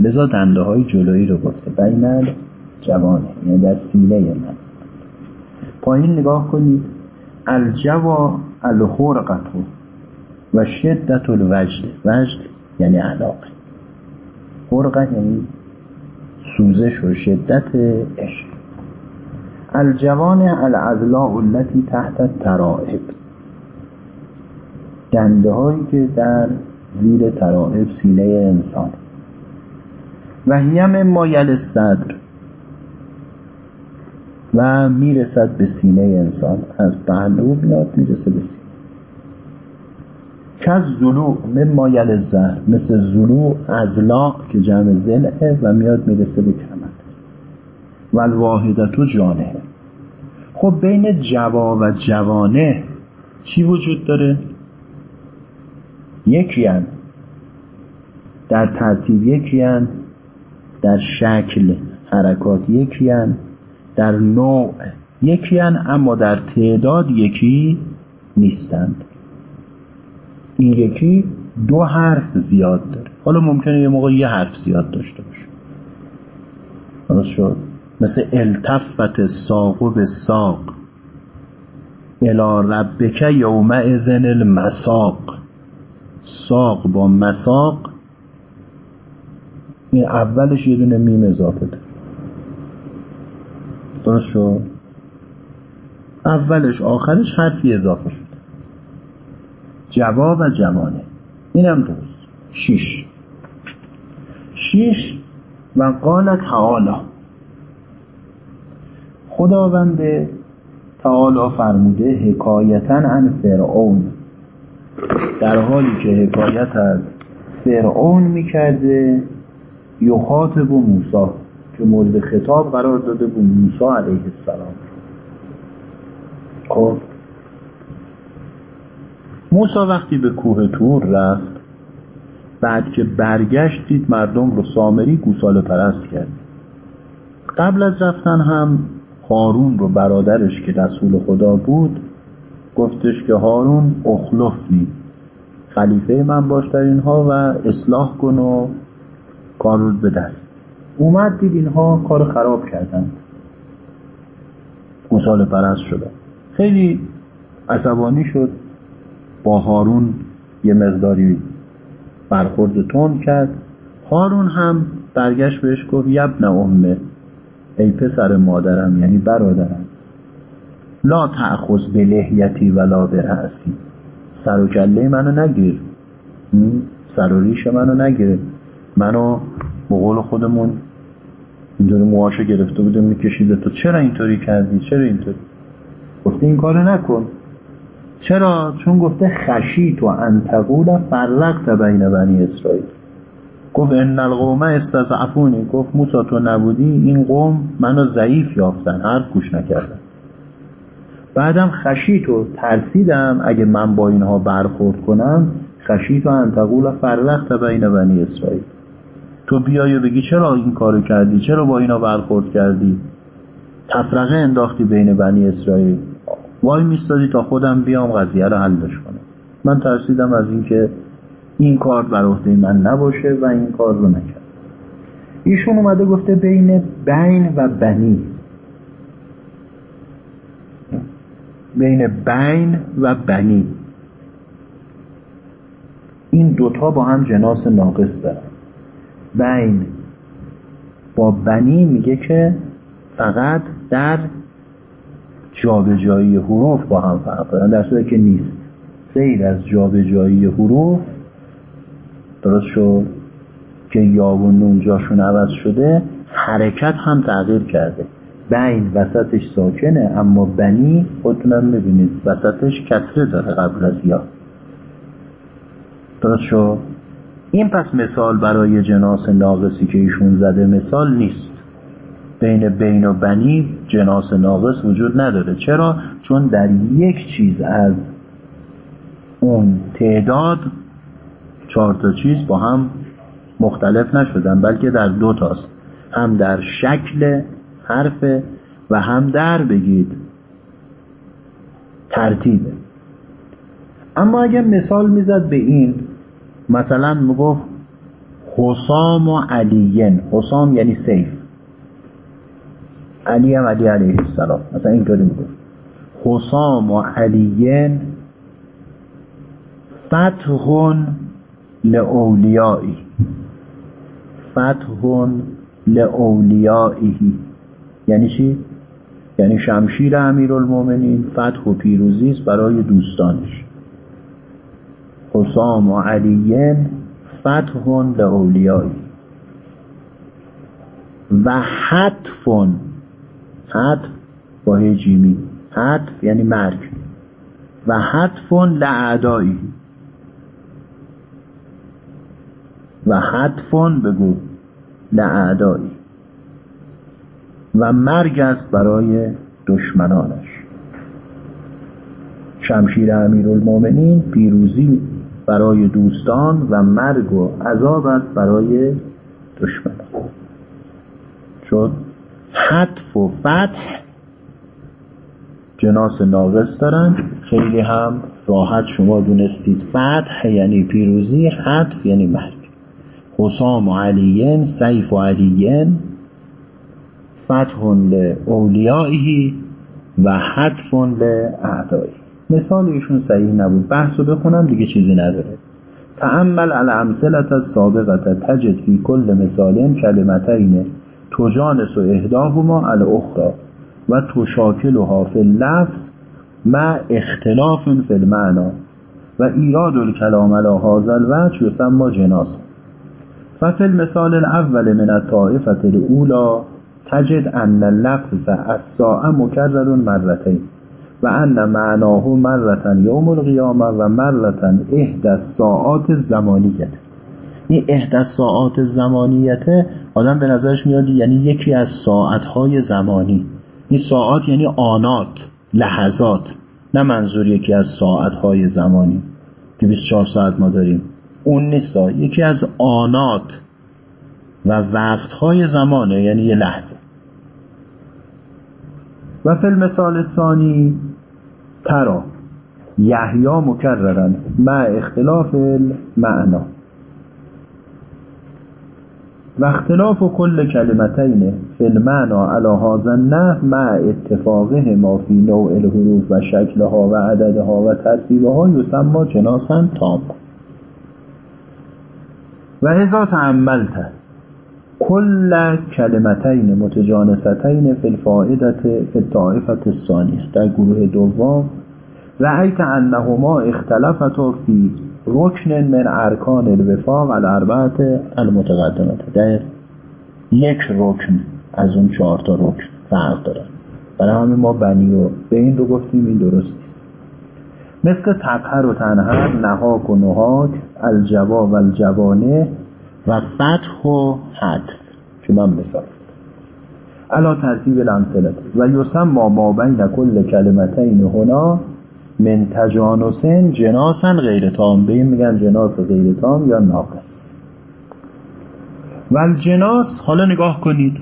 Speaker 1: لذا دنده های جلویی رو گفته. بین جوانه یعنی در سینه من. پایین نگاه کنید. الجوا الحرقتو و شدت الوجد. وجد یعنی علاقه. حرقه یعنی سوزش و شدت عشق. الجوان الازلاء التي تحت ترائب دنده هایی که در زیر ترائب سینه انسان. و هیم مایل صدر. و می‌رسد به سینه انسان. از پهلو میاد می‌رسه به سینه. کز زلو من مایل زهر. مثل زلو ازلا که جمع زلعه و میاد می‌رسه به کمر. و الواحدتو جانه. خب بین جوا و جوانه چی وجود داره؟ یکی هن. در ترتیب یکی. در شکل حرکات یکی. در نوع یکی هن. اما در تعداد یکی نیستند این یکی دو حرف زیاد داره حالا ممکنه یه موقع یه حرف زیاد داشته باشه درست شد مثل التفت ساق به ساق الى ربک ازن المساق ساق با مساق این اولش یه دونه میم اضافه داره. درست اولش آخرش حرفی اضافه شد. جواب و جوانه. اینم درست. شیش. شیش و قال تعالی. خداوند تعالی فرموده حکایتا عن فرعون. در حالی که حکایت از فرعون می‌کرده یخاطب و موسا که مورد خطاب قرار داده بود موسی علیه السلام. خب موسا وقتی به کوه تور رفت بعد که برگشت دید مردم رو سامری گوساله پرست کرد. قبل از رفتن هم هارون رو برادرش که رسول خدا بود گفتش که هارون اخلفنی خلیفه من باش در اینها و اصلاح کن و کار رو به دست. اومد دید اینها کار خراب کردن گوساله پرست شده. خیلی عصبانی شد. با هارون یه مقداری برخورد تون کرد. هارون هم برگشت بهش گفت یبن امه ای پسر مادرم یعنی برادرم. لا تأخذ به لحیتی ولا به رأسی سر و کله منو نگیر. سر و ریش منو نگیر. منو بقول خودمون اینطوری موهاشو گرفته بوده میکشیده. تو چرا اینطوری کردی؟ چرا اینطوری؟ گفته این کارو نکن. چرا؟ چون گفته خشی تو انتقول فرقت بین بنی اسرائیل. گفت ان القوم استضعفونی. گفت موسی تو نبودی؟ این قوم منو ضعیف یافتن هر گوش نکردن. بعدم خشیت و ترسیدم. اگه من با اینها برخورد کنم خشیت و انتقول فرلخت بین بنی اسرائیل. تو بیای و بگی چرا این کارو کردی؟ چرا با اینا برخورد کردی؟ تفرقه انداختی بین بنی اسرائیل. وای میستادی تا خودم بیام قضیه رو حلش کنم. من ترسیدم از اینکه این کار بر عهده من نباشه و این کار رو نکرد. ایشون اومده گفته بین بین و بنی. بین بین و بنی. این دوتا با هم جناس ناقص دارن. بین با بنی میگه که فقط در جابجایی حروف با هم فرق دارن در صورتی که نیست. غیر از جابجایی حروف درست شد که یا و نون جاشون عوض شده حرکت هم تغییر کرده. بین وسطش ساکنه اما بنی خودتونم می‌بینید وسطش کسره داره قبل از یا. درست شد؟ این پس مثال برای جناس ناقصی که ایشون زده مثال نیست. بین بین و بنی جناس ناقص وجود نداره. چرا؟ چون در یک چیز از اون تعداد چهار تا چیز با هم مختلف نشدن بلکه در دو تاست. هم در شکل حرف و هم در بگید. ترتیبه اما اگر مثال می‌زد به این مثلا می‌گفت حسام و علیین. حسام یعنی سیف. علی هم علی علیه السلام. مثلا اینطوری می‌گفت. حسام و علیین فتحون لأولیایی فتح لأولیائیه یعنی چی؟ یعنی شمشیر امیر المومنین فتح و پیروزی است برای دوستانش. حسام و علیین فتح لأولیایی و حتف حتف با جیمی حتف یعنی مرگ. و حتف لعدایی. و حتفون بگو لعدایی. و مرگ است برای دشمنانش. شمشیر امیر المومنین پیروزی برای دوستان و مرگ و عذاب است برای دشمنان. شد. حتف و فتح. جناس ناقص دارن. خیلی هم راحت شما دونستید. فتح یعنی پیروزی حتف یعنی مرگ. حسام و علیین سیف و علیین. فتح لاولیائه و حتف لاعدائه مثال ایشون صحیح نبود. بحث رو بخونم دیگه چیزی نداره. تعمل الامثلت السابقه تجد فی کل مثال کلمتین تجانس و اهداهما الاخرى و تشاکلها فی اللفظ مع اختلاف فی المعنا و ایراد الکلام علی هذا الوجه یسمى جناس. ففي المثال الاول من الطائفه الاولى تجد ان اللفظ الساعه مکرر مرتين و ان معناه مرتن یوم القیامه و مرتن احد ساعات زمانیت این احد ساعات زمانیت آدم به نظرش میاد یعنی یکی از ساعتهای زمانی. این ساعت یعنی آنات لحظات نه منظور یکی از ساعتهای زمانی. که 24 ساعت ما داریم. اون نیست یکی از آنات. و وقتهای زمانه یعنی یه لحظه. و فی المثال ثانی ترا. یحیا مکررن مع اختلاف المعنا. و اختلاف کل کلمتین فی المعنا علی هذا النحو مع اتفاقه ما فی نوع الحروف و شکلها و عددها و ترتیبها یسمى جناسا تام و اذا تعملت کل کلمتین متجانستین فی الفائدت فی الطائفت الثانیه در گروه دوم رأیت انهما اختلفتا فی رکن من ارکان الوفاق الاربعت المتقدمت در یک رکن از اون چهار تا رکن فرق دارن برای همین ما بنی و به این رو گفتیم این درست نیست. مثل تقهر و تنهر نهاک و نهاک الجوا و الجوانه و فتح و حتف که من مثال؟ علا ترتیب الامثله. و یسمى ما بین کل کلمتین هنا من تجانسن جناسن غیر تام. به این میگن جناس غیر تام یا ناقص. و جناس حالا نگاه کنید.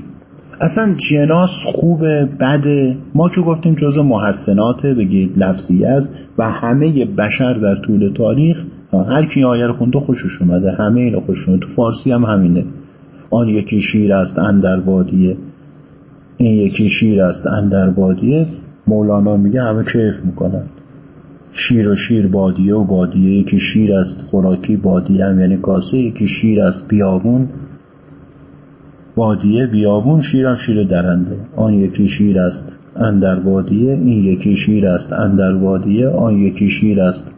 Speaker 1: اصلا جناس خوبه بده ما که گفتیم جزء محسنات بگید لفظی است. و همه بشر در طول تاریخ هر کی آیه رو خونده خوشش اومده. همه اینو خوش اومده. تو فارسی هم همینه. آن یکی شیر است اندر بادیه این یکی شیر است اندر بادیه مولانا میگه همه کیف می‌کنن. شیر و شیر بادیه و بادیه. یکی شیر است خوراکی بادیه هم. یعنی کاسه. یکی شیر است بیابون. بادیه بیابون شیرم شیر درنده. آن یکی شیر است اندر بادیه این یکی شیر است اندر بادیه آن یکی شیر است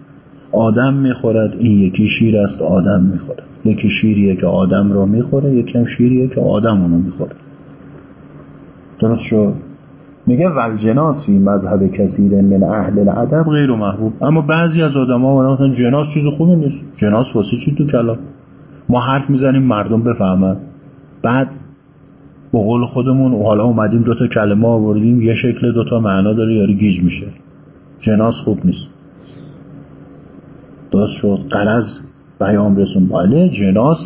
Speaker 1: آدم می‌خورد این یکی شیر است آدم می‌خورد. یکی شیریه که آدم را می‌خوره یکم شیریه که آدم اونو می‌خوره. درست شد؟ میگه والجناس فی مذهب کثیر من اهل الادب غیر محبوب. اما بعضی از آدما مثلا جناس چیز خوبی نیست. جناس واسه چی تو کلام؟ ما حرف می‌زنیم مردم بفهمن. بعد به قول خودمون حالا اومدیم دوتا کلمه آوردیم یه شکل دوتا معنا داره یاری گیج میشه. جناس خوب نیست. درست شد قرض بیان رسون باله جناس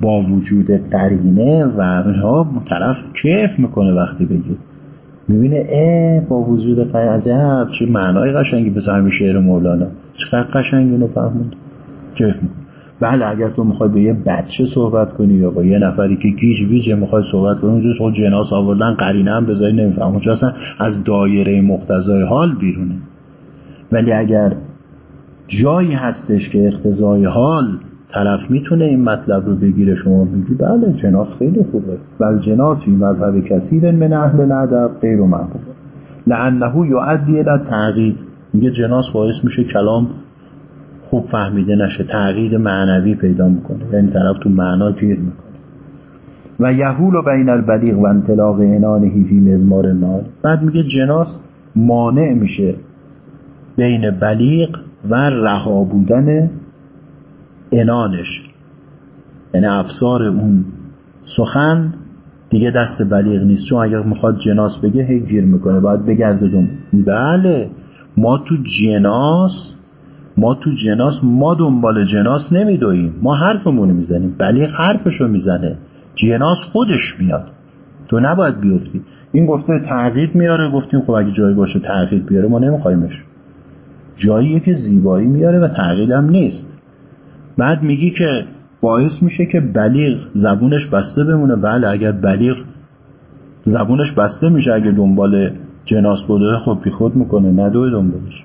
Speaker 1: با وجود قرینه و اینها طرف کیف می‌کنه وقتی بگید می‌بینه اه با وجود قرینه عجب چه معنای قشنگی به همین شعر مولانا؟ چقدر قشنگ اینو فهموند؟ کیف می‌کنه. بله اگر تو می‌خوای به یه بچه صحبت کنی یا با یه نفری که گیج ویجه می‌خوای صحبت کنی اونجا خود جناس آوردن قرینه هم بذاری نمیفهم اونجا اصلا از دایره مقتضای حال بیرونه. ولی اگر جایی هستش که اقتضای حال طرف می‌تونه این مطلب رو بگیره. شما میگی بله جناس خیلی خوبه. بل جناس فی مذهب کثیر من اهل الادب غیر محبوب لانه یؤدی الى تعقید میگه جناس باعث میشه کلام خوب فهمیده نشه تغییر معنوی پیدا می‌کنه. یعنی طرف تو معنا گیر می‌کنه. و یهول بین البلیغ و انطلاق انانهی فی مزمار نال بعد میگه جناس مانع میشه بین بلیغ و رها بودن انانش. یعنی افسار اون سخن دیگه دست بلیغ نیست. چون اگر می‌خواد جناس بگه هی گیر می‌کنه. باید بگرده دون بله. ما تو جناس ما تو جناس ما دنبال جناس نمیدویم. ما حرفمون می‌زنیم. بلیغ حرفشو می‌زنه. جناس خودش میاد. تو نباید بیفتی. این گفته تغییر میاره. گفتیم خب اگه جایی باشه تغییر بیاره. ما نمیخوایمش جاییه که زیبایی میاره و تغییرم نیست. بعد میگی که باعث میشه که بلیغ زبونش بسته بمونه. بله اگر بلیغ زبونش بسته میشه اگه دنبال جناس بوده خب بی خود می‌کنه ندوه دنبالش.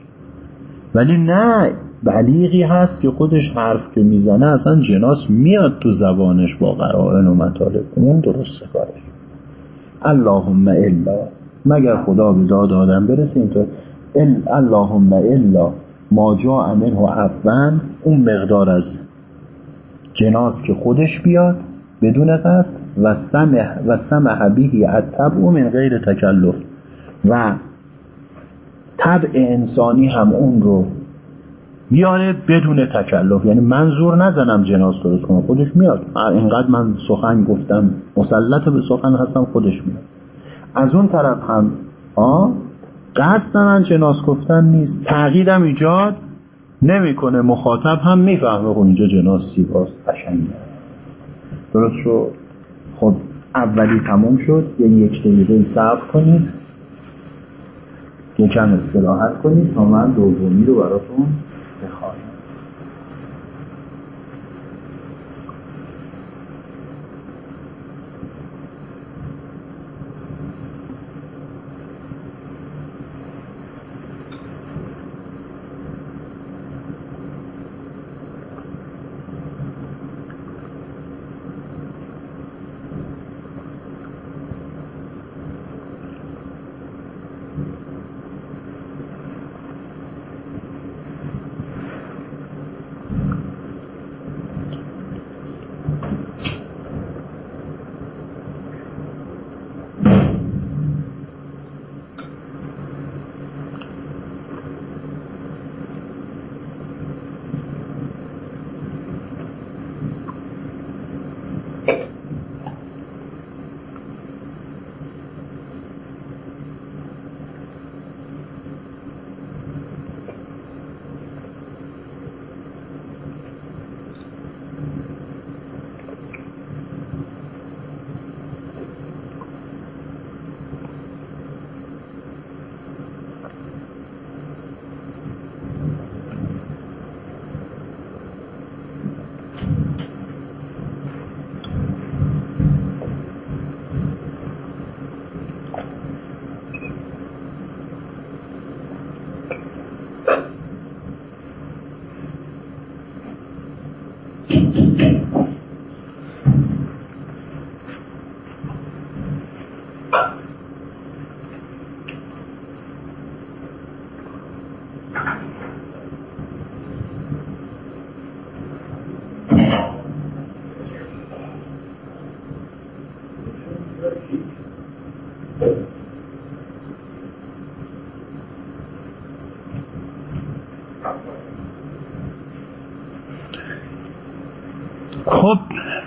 Speaker 1: ولی نه بلیغی هست که خودش حرف که می‌زنه اصلا جناس میاد تو زبانش با قرائن و مطالب اون درسته کارش. اللهم الا مگر خدا به داد آدم برسه اینطور. اللهم الا ما جا منه عفن اون مقدار از جناس که خودش بیاد بدون قصد و سمح و سمح بهی او من غیر تکلف. و طبع انسانی هم اون رو بیاره بدون تکلف. یعنی منظور نزنم جناس درست کنم خودش میاد. اینقدر من سخن گفتم مسلط به سخن هستم خودش میاد. از اون طرف هم آ قصد جناس گفتن نیست. تغییرم ایجاد نمی‌کنه. مخاطب هم می‌فهمه خب اینجا جناس زیباست قشنگه. درست شد؟ خب اولی تموم شد. یه یک دقیقه صبر کنید. یکم استراحت کنید تا من دومی رو براتون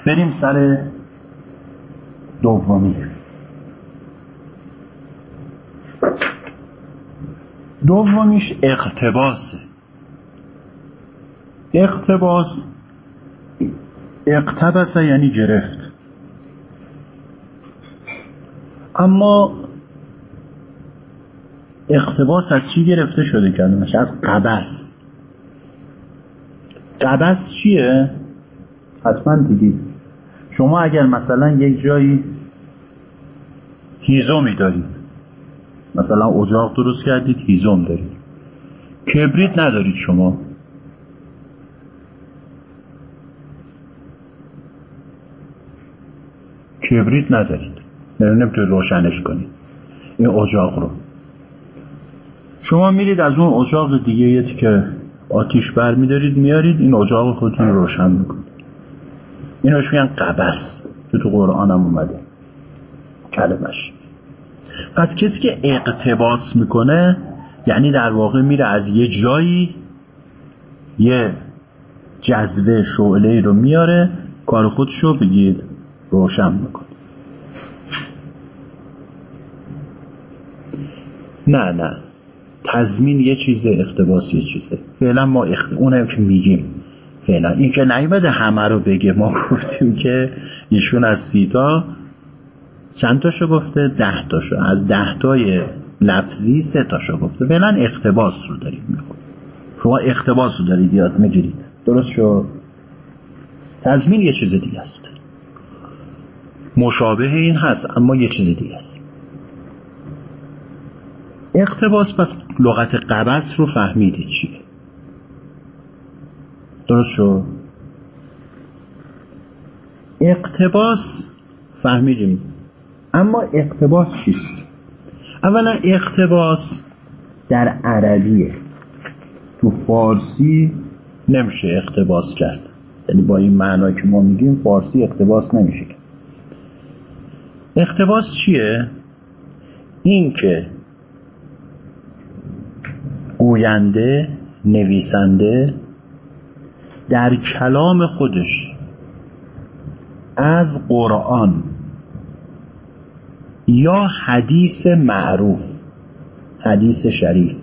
Speaker 1: بریم سر دومی. دومیش اقتباسه اقتباس اقتباسه یعنی گرفت. اما اقتباس از چی گرفته شده کلمش از قبس. قبس چیه؟ حتما دیدید شما اگر مثلا یک جایی هیزومی دارید مثلا اجاق درست کردید هیزم دارید کبریت ندارید شما. کبریت ندارید. یعنی نمی‌تونید روشنش کنید. این اجاق رو. شما میرید از اون اجاق دیگه یه که آتیش بر میدارید میارید این اجاق خودتون روشن می‌کنید. اینوش میگن قبس. که تو قرآن هم اومده. کلمش. پس کسی که اقتباس می‌کنه یعنی در واقع میره از یه جایی یه جذبه شعله رو میاره کار خودشو بگید روشن می‌کنه. نه نه. تضمین یه چیزه اقتباس یه چیزه. فعلا ما اخت... اونم که میگیم. فعلا. این که نیومده همه رو بگه ما گفتیم که ایشون از سیتا چند تاشو گفته؟ ده تاشو. از ده تای لفظی سه تاشو گفته. فعلا اقتباس رو داریم می‌خونیم شما اقتباس رو دارید یاد می‌گیرید. درست شد تضمین یه چیز دیگه است. مشابه این هست اما یه چیز دیگه است. اقتباس پس لغت قبس رو فهمیدید چیه؟ درست شد. اقتباس فهمیدیم. اما اقتباس چیست اولا اقتباس در عربیه. تو فارسی نمیشه اقتباس کرد. یعنی با این معنا که ما میگیم فارسی اقتباس نمیشه کرد. اقتباس چیه؟ این که گوینده نویسنده در کلام خودش از قرآن یا حدیث معروف حدیث شریف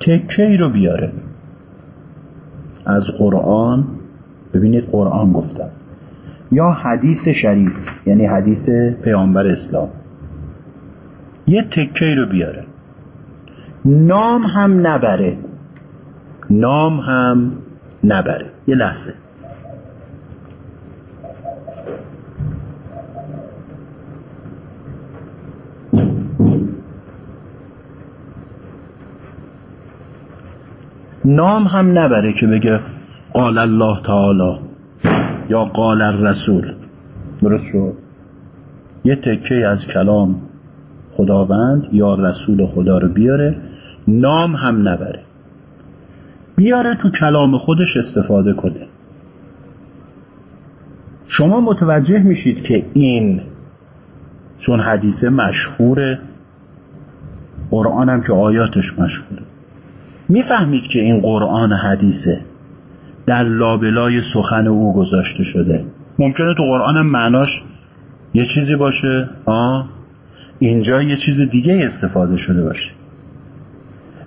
Speaker 1: تکه رو بیاره؟ از قرآن؟ ببینید قرآن گفتم. یا حدیث شریف یعنی حدیث پیامبر اسلام. یه تکه رو بیاره. نام هم نبره. نام هم نبره. یه لحظه. نام هم نبره که بگه قال الله تعالی یا قال الرسول. درست شد؟ یه تکه از کلام خداوند یا رسول خدا رو بیاره. نام هم نبره. بیاره تو کلام خودش استفاده کنه. شما متوجه میشید که این چون حدیث مشهوره قرآن هم که آیاتش مشهوره. می‌فهمید که این قرآن حدیثه. در لابلای سخن او گذاشته شده. ممکنه تو قرآن معناش یه چیزی باشه آه اینجا یه چیز دیگه استفاده شده باشه.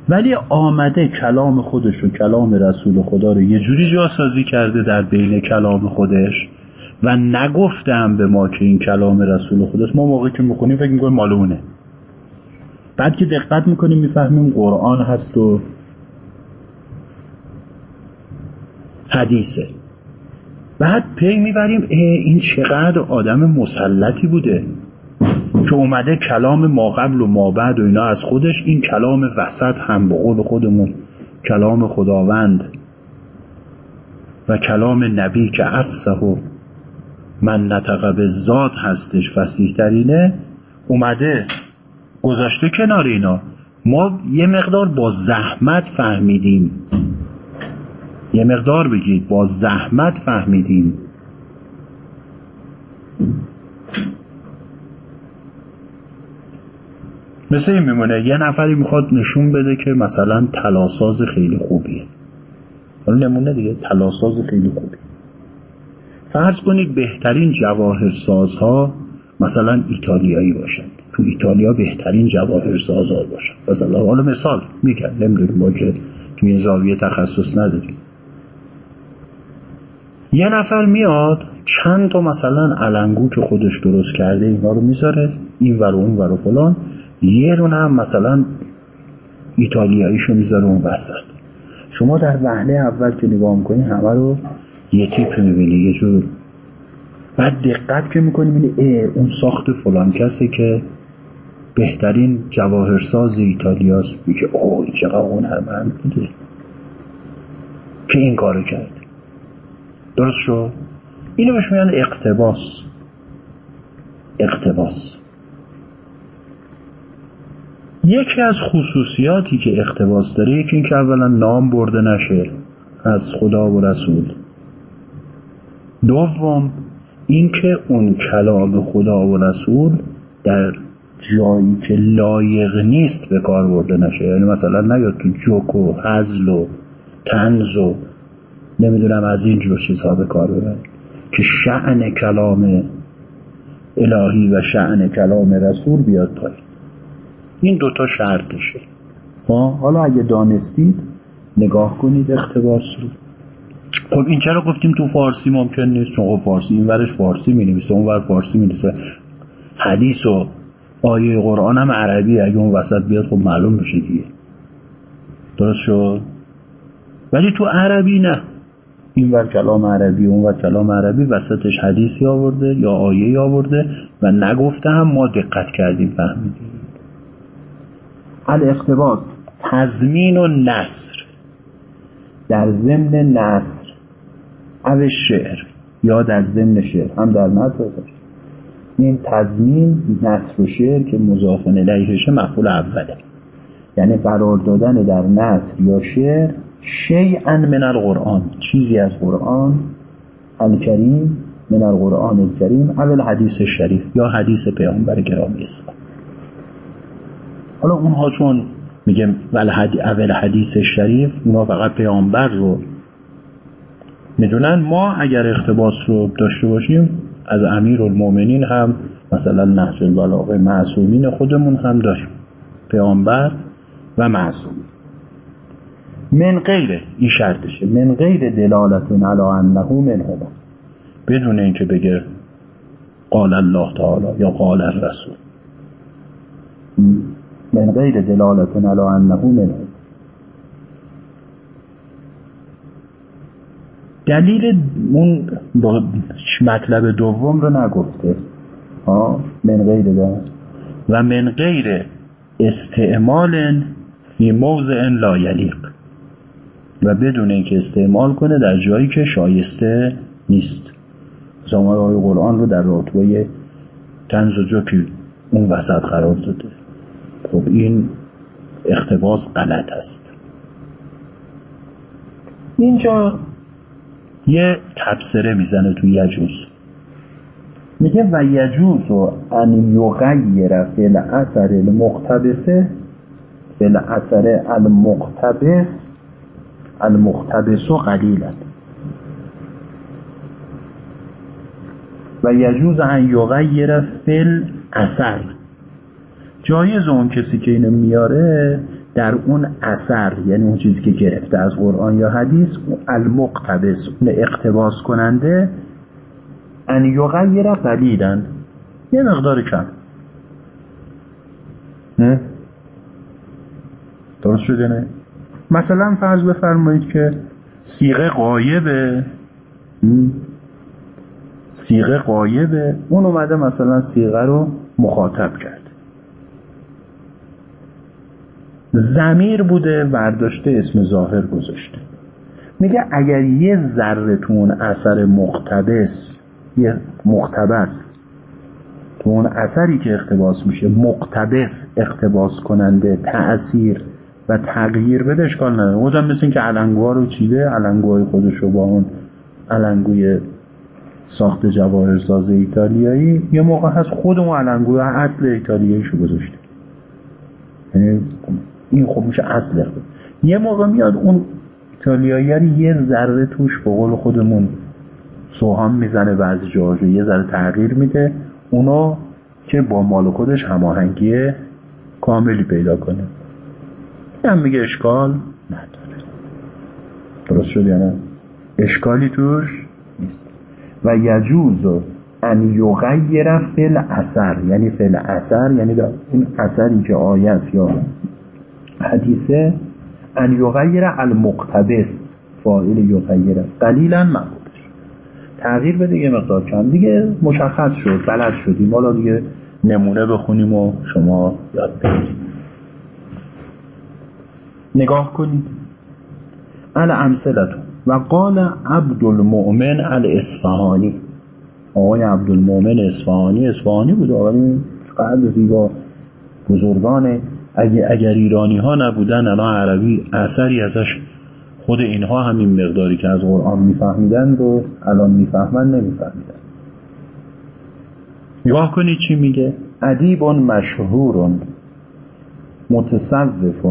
Speaker 1: ولی آمده کلام خودش و کلام رسول خدا رو یه جوری جاسازی کرده در بین کلام خودش و نگفتم به ما که این کلام رسول خداست ما موقعی که می‌کنیم فکر می‌کنیم مالونه بعد که دقت می‌کنیم می‌فهمیم قرآن هست و حدیثه. بعد پی می‌بریم این چقدر آدم مسلطی بوده. که اومده کلام ما قبل و ما بعد و اینا از خودش این کلام وسط هم به قول خودمون کلام خداوند و کلام نبی که افسه و من نطقه به ذات هستش فسیح ترینه اومده گذاشته کنار اینا. ما یه مقدار با زحمت فهمیدیم. یه مقدار بگید با زحمت فهمیدیم. مثل این میمونه یه نفری می‌خواد نشون بده که مثلا تلاساز خیلی خوبیه. حالا نمونه دیگه تلاساز خیلی خوبی فرض کنید بهترین جواهرسازها مثلا ایتالیایی باشن. تو ایتالیا بهترین جواهرسازها باشن. مثلا حالا مثال میگم نمی‌دونیم ما که توی زاویه تخصص نداریم. یه نفر میاد چند تا مثلا علنگو که خودش درست کرده اینا رو می‌ذاره این ور اون ور و فلان. یه رو هم مثلا ایتالیاییشو می‌ذاره اون وسط. شما در وهله اول که نگاه می‌کنی همه رو یه تیپ می‌بینی یه جور بعد دقت که می‌کنی می‌بینی اون ساخت فلان کسی که بهترین جواهرساز ایتالیاست. میگه اوه چقدر هنرمند بوده. که این کارو کرد. درست شد؟ اینو بهش میگن اقتباس. اقتباس. یکی از خصوصیاتی که اقتباس داره یکی این که اولا نام برده نشه از خدا و رسول. دوم اینکه اون کلام خدا و رسول در جایی که لایق نیست به کار برده نشه. یعنی مثلا نیاد تو جوک و حزل و تنز و نمی‌دونم از این جور چیزها به کار ببرید که شعن کلام الهی و شعن کلام رسول بیاد پایین. این دوتا شرطشه ها حالا اگه دانستید نگاه کنید اختباس رو. خب این چرا گفتیم تو فارسی ممکن نیست؟ چون خب فارسی این ورش فارسی می نویسه اون ور فارسی می نویسه حدیث و آیه قرآن هم عربی اگه اون وسط بیاد خب معلوم بشه دیگه. درست شد؟ ولی تو عربی نه. این ور کلام عربی اون ور کلام عربی وسطش حدیثی آورده یا آیه آورده و نگفته هم ما دقت کردیم فهمیدیم. الاقتباس تضمین و نصر در ضمن نصر او شعر یا در ضمن شعر هم در نصر این تضمین نصر و شعر که مضاف الیهشه مفعول اوله. یعنی قرار دادن در نصر یا شعر شیئا من القرآن. چیزی از قرآن الکریم من القرآن الکریم اول حدیث شریف یا حدیث پیامبر گرامی اسلام حالا اونها چون میگه اول حدیث شریف اونا فقط پیامبر رو می‌دونن. ما اگر اختباس رو داشته باشیم از امیر المومنین هم مثلا نهج البلاغه معصومین خودمون هم داریم. پیامبر و معصوم. من غیره این شرطشه. من غیر دلالت علی انه من هما بدون اینکه بگه قال الله تعالی یا قال الرسول. من غیر دلالت علی انه من دلیل اون مطلب دوم رو نگفته. ها من غیر ده. و من غیر استعمال فی موضع لا یلیق. و بدون اینکه استعمال کنه در جایی که شایسته نیست. زمان های قرآن رو در رتبه تنز و جوکی اون وسط قرار داده. خب این اختباس غلط است. اینجا یه تبصره می‌زنه تو یجوز. میگه و یجوز و ان یغیر فی الاثر المقتبسه فی الاثر المقتبس المقتبس قلیلا. و یجوز ان یغیر فی الاثر. جایز اون کسی که اینو میاره در اون اثر یعنی اون چیزی که گرفته از قرآن یا حدیث المقتبس اون اقتباس کننده ان یغیر قلیلا. یه مقدار کم. نه؟ درست شده نه؟ مثلا فرض بفرمایید که سیغه قایبه سیغه قایبه اون اومده مثلا سیغه رو مخاطب کرد. زمیر بوده برداشته اسم ظاهر گذاشته. میگه اگر یه ذره تو اثر مقتبس یه مقتبس تو اون اثری که اقتباس میشه مقتبس اقتباس کننده تأثیر و تغییر بده اشکال نداره. اونجا مثل این که علنگوها رو چیده علنگوهای خودش رو با اون علنگوی ساخت جواهر ساز ایتالیایی یه موقع هست خود اون علنگوی اصل ایتالیاییشو گذاشته یعنی این خب میشه اصل خود یه موقع میاد اون ایتالیایی یه ذره توش به قول خودمون سوهام می‌زنه بعضی جاهاشو یه ذره تغییر میده. اونا که با مال خودش هماهنگی کاملی پیدا کنه. هم میگه اشکال نداره. درست شد یا اشکالی توش نیست. و یجوز ان یغیر فل اثر یعنی فل اثر یعنی این اثری که آیه است یا حدیثه ان یغیر المقتبس فاعل یغیر است. قلیلا مقبولش تغییر بده یه مقدار کم. دیگه مشخص شد بلد شدیم. حالا دیگه نمونه بخونیم و شما یاد بگیرید. نگاه کنید. ال امثلتون. و قال عبد المؤمن الاصفهانی. آقای عبد المؤمن اصفهانی اصفهانی بود. آقای قدر زیبا بزرگان اگر, اگر ایرانی ها نبودن الان عربی اثری ازش خود اینها همین مقداری که از قرآن میفهمیدن رو الان می‌فهمن نمیفهمیدن. نگاه کنید چی میگه؟ ادیب مشهور متصوف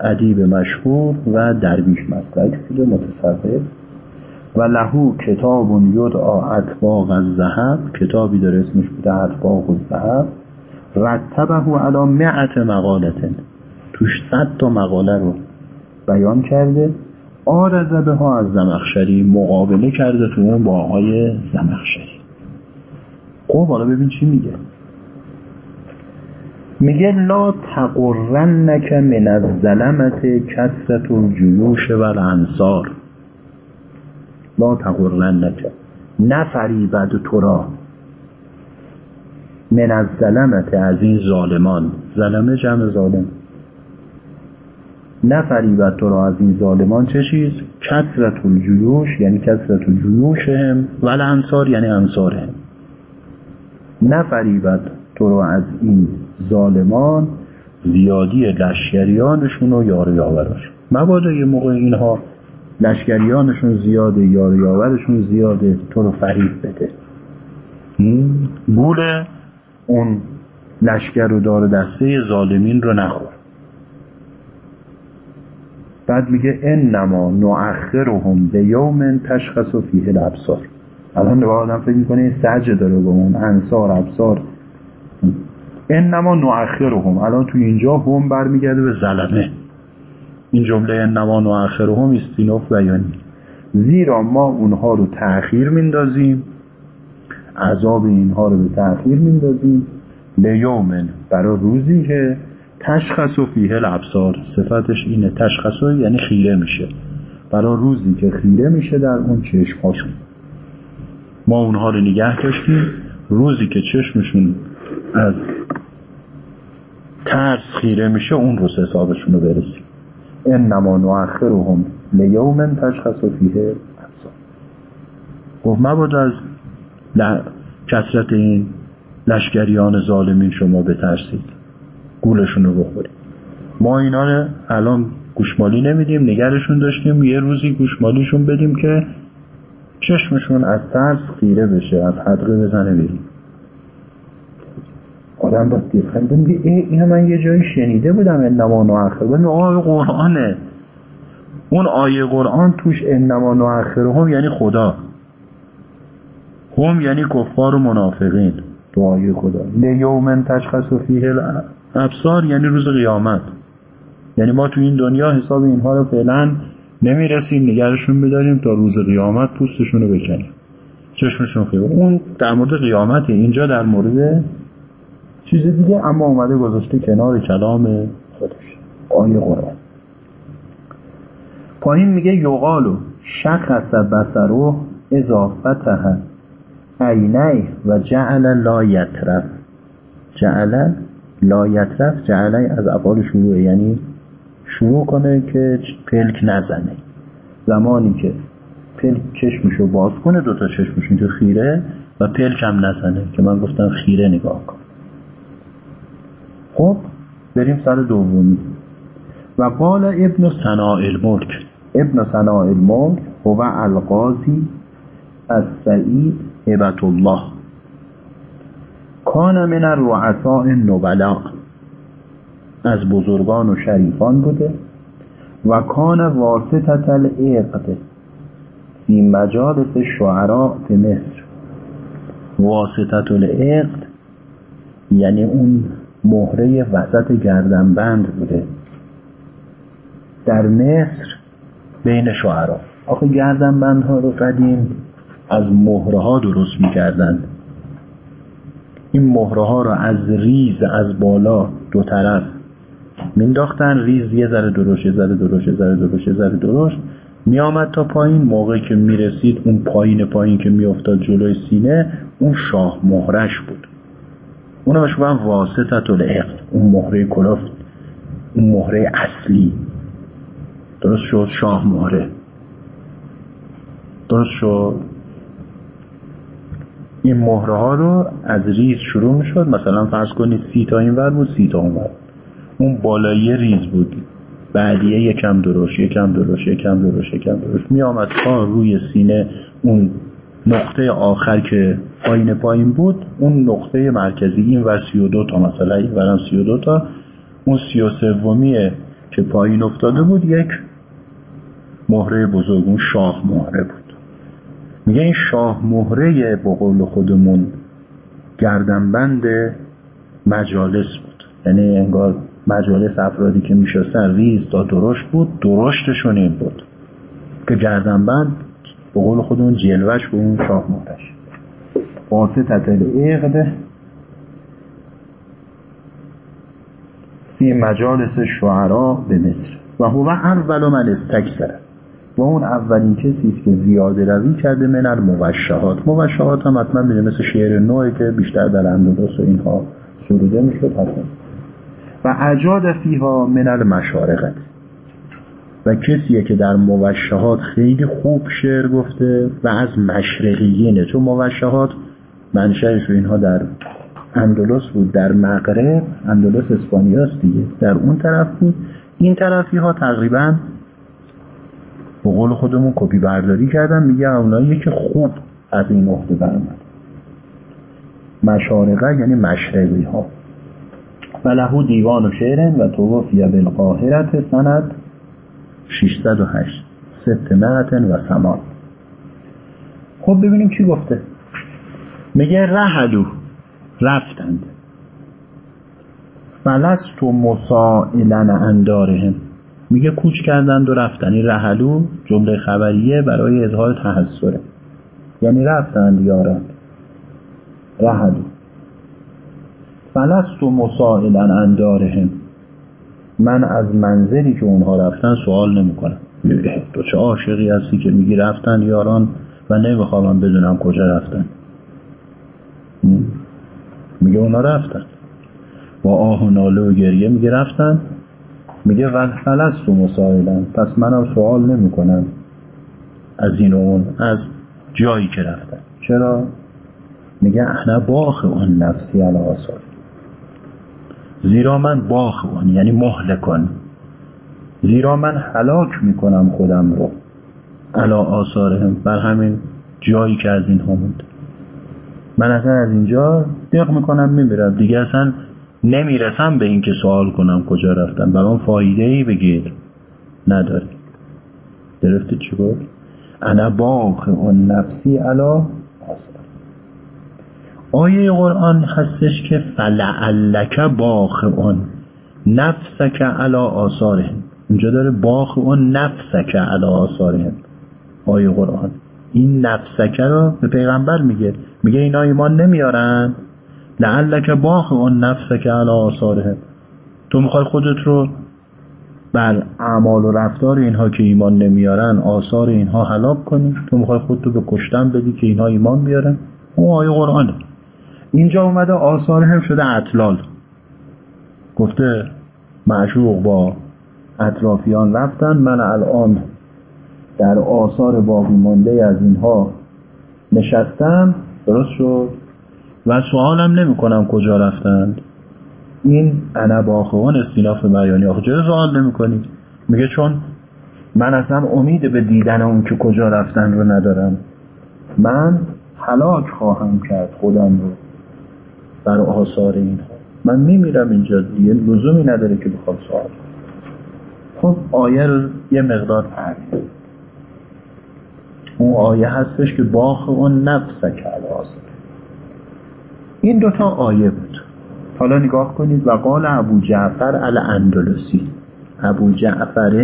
Speaker 1: ادیب مشهور و درویش مسلک شده متصوف. و لهو کتاب یدعا اطباق از زهب کتابی داره اسمش بوده اطباق زهب رتبه علا معت مقالتن توش صد تا مقاله رو بیان کرده. آرزبه ها از زمخشری مقابله کرده تو اون با آقای زمخشری. خب حالا ببین چی میگه. میگه لا تقرنک من الظلمت کسرت الجیوش و الانصار. لا تقرنک. نفریبد تو را. من از ظلمت از این ظالمان. ظلمه جمع ظالم. نفریبد تو را از این ظالمان چه چیز؟ کسرت الجیوش یعنی کسرت الجیوشهم و الانصار یعنی انصارهم. نفریبد تو را از این ظالمان زیادی لشکریانشون و یار یاوراش مبادا یه موقع اینها لشکریانشون زیاده یار یاورشون زیاده تو رو فریب بده. گول اون لشکر و دار دسته ظالمین رو نخور. بعد میگه انما نؤخرهم به یوم تشخص فیه الابصار. الان به آدم فکر می‌کنه سجه داره با اون انصار ابصار. انما نؤخرهم. الان تو اینجا هم برمیگرده به زلمه. این جمله انما نؤخرهم استیناف بیانی. زیرا ما اونها رو تأخیر میندازیم. عذاب اینها رو به تأخیر میندازیم. لیومن برای روزی که تشخص و فیه الابصار. صفتش اینه تشخص یعنی خیره میشه. برای روزی که خیره میشه در اون چشمهاشون ما اونها رو نگه داشتیم. روزی که چشمشون از ترس خیره میشه اون روز حسابشون رو برسیم. انما نؤخرهم لیوم تشخص فیه الابصار. گفت مبادا از کسرت این لشکریان ظالمین شما بترسید. گولشون رو بخورید. ما اینا الان گوشمالی نمیدیم نگرشون داشتیم. یه روزی گوشمالیشون بدیم که چشمشون از ترس خیره بشه از حدقه بزنه بیرون آدم با دیفخنده میگه ای اینو من یه جایی شنیده بودم انما ولی آیه قرآنه. اون آیه قرآن توش انما هم یعنی خدا. هم یعنی کفار و منافقین. آیه خدا. لیومن تشخص و فیه ابصار یعنی روز قیامت. یعنی ما تو این دنیا حساب اینها رو فعلا نمی‌رسیم نگرشون بداریم تا روز قیامت پوستشون رو بکنیم. چشمشون خیلی اون در مورد قیامته. اینجا در مورد چیز دیگه اما اومده گذاشته کنار کلام خودش. آیه قرآن. پایین میگه یقالو شخص بسرو اضافته عینه و جعل لا یترف. جعل لا یترف جعله از افعال شروع یعنی شروع کنه که پلک نزنه. زمانی که پلک چشمشو باز کنه دوتا چشمشون که خیره و پلک هم نزنه که من گفتم خیره نگاه کن. خب بریم سر دومی. و قال ابن سناء الملک. ابن سناء الملک هو القاضی از سعید هبت الله کان من الرؤساء النبلاء. از بزرگان و شریفان بوده و کان واسطت العقد فی مجالس شعراء به مصر. واسطت العقد یعنی اون مهره وسط گردنبند بوده. در مصر بین شعرا آخه گردنبند ها رو قدیم از مهره ها درست می‌کردند. این مهره ها رو از ریز از بالا دو طرف مینداختن ریز یه ذره درشت یه ذره درشت یه ذره درشت یه ذره درشت می آمد تا پایین. موقعی که می رسید اون پایین پایین که می افتاد جلوی سینه اون شاه مهرش بود. اونو بهش گفتن واسطت العقل اون مهره کلفت اون مهره اصلی. درست شد؟ شاه مهره. درست شد؟ این مهره ها رو از ریز شروع می شد مثلا فرض کنید سی تا این ور بود سی تا اون ور. اون بالایی ریز بود. بعدیه یکم درشت یکم درشت یکم درشت یکم درشت. می آمد تا روی سینه اون نقطه آخر که پایین پایین بود اون نقطه مرکزی این و سی و دو تا مثلا این ورم سی و دو تا. اون سی و سومیه که پایین افتاده بود یک مهره بزرگ اون شاه مهره بود. میگه این شاه مهره با قول خودمون گردنبند مجالس بود. یعنی انگار مجالس افرادی که میشستن ریز تا درشت بود درشتشون این بود که گردنبند به قول خودمون جلوش به اون شاه مهرش واسطت العقد فی مجالس شعرا به مصر. و هو اول من استکثر. و اون اولین کسی است که زیاده روی کرده من الموشهات. موشهات هم حتما میده مثل شعر نوعی که بیشتر در اندلس و اینها سروده می‌شد حتما و اجاد فیها من المشارقت. و کسیه که در موشهات خیلی خوب شعر گفته و از مشرقیینه چون موشهات منشأش و اینها در اندلس بود در مغرب اندلس اسپانیاست دیگه در اون طرف بود. این طرفی ها تقریبا به قول خودمون کپی برداری کردن میگه اونایی که خوب از این عهده برمد مشارقه یعنی مشرقی ها و لهو دیوان و شعرن و توفی بالقاهرت سند 608 ست معتن و سمان خب ببینیم چی گفته. میگه رهلو رفتند. فلست و مسائلن اندارهم. میگه کوچ کردند و رفتن. این رهلو جمله خبریه برای اظهار تحسره. یعنی رفتند یاران. رهلو. فلست و مسائلن اندارهم. من از منزلی که اونها رفتن سوال نمی کنم تو چه عاشقی هستی که میگی رفتن یاران و نمی‌خوام بدونم کجا رفتن؟ میگه اونا رفتن. با آه و ناله و گریه میگه رفتن. میگه فلست و مسائلن پس منم سوال نمی کنم از این و اون از جایی که رفتن چرا؟ میگه احنا باخ اون نفسی علا آثار زیرا من باخ اون یعنی مهلکن زیرا من حلاک می‌کنم خودم رو. علا آثارهم بر همین جایی که از اینها موند من اصلا از اینجا دق می‌کنم میمیرم. دیگه اصلا نمی‌رسم به اینکه سوال کنم کجا رفتم. برام فایده ای بگیر نداره درفتی چی گفت؟ انا باخ اون نفسی علا آیه قرآن هستش که فلعلک باخ اون نفسک علا آثارهم. اینجا داره باخ اون نفسک علا آثارهم. آیه قرآن. این نفسکه رو به پیغمبر میگه. میگه اینا ایمان نمیارن. لعلک باخ اون نفسکه علا آثارهم تو می‌خوای خودت رو بر اعمال و رفتار اینها که ایمان نمیارن آثار اینها حلاب کنی. تو می‌خوای خودتو به کشتن بدی که اینها ایمان بیارن. اون آیه قرآنه. اینجا اومده آثار هم شده اطلال. گفته معشوق با اطرافیان رفتن من الان در آثار باقی مانده از اینها نشستم. درست شد؟ و سوالم نمی کنم کجا رفتند این انا باخوان استیناف بیانی آخه چرا سوال نمی کنی میگه چون من اصلا امید به دیدن اون که کجا رفتن رو ندارم. من حلاک خواهم کرد خودم رو بر آثار اینها من میمیرم اینجا دیگه لزومی نداره که بخوام سوال خب آیه رو یه مقدار تعریف اون آیه هستش که باخ اون نفس کلاس این دوتا آیه بود. حالا نگاه کنید و قال ابو جعفر الاندلسی ابو جعفر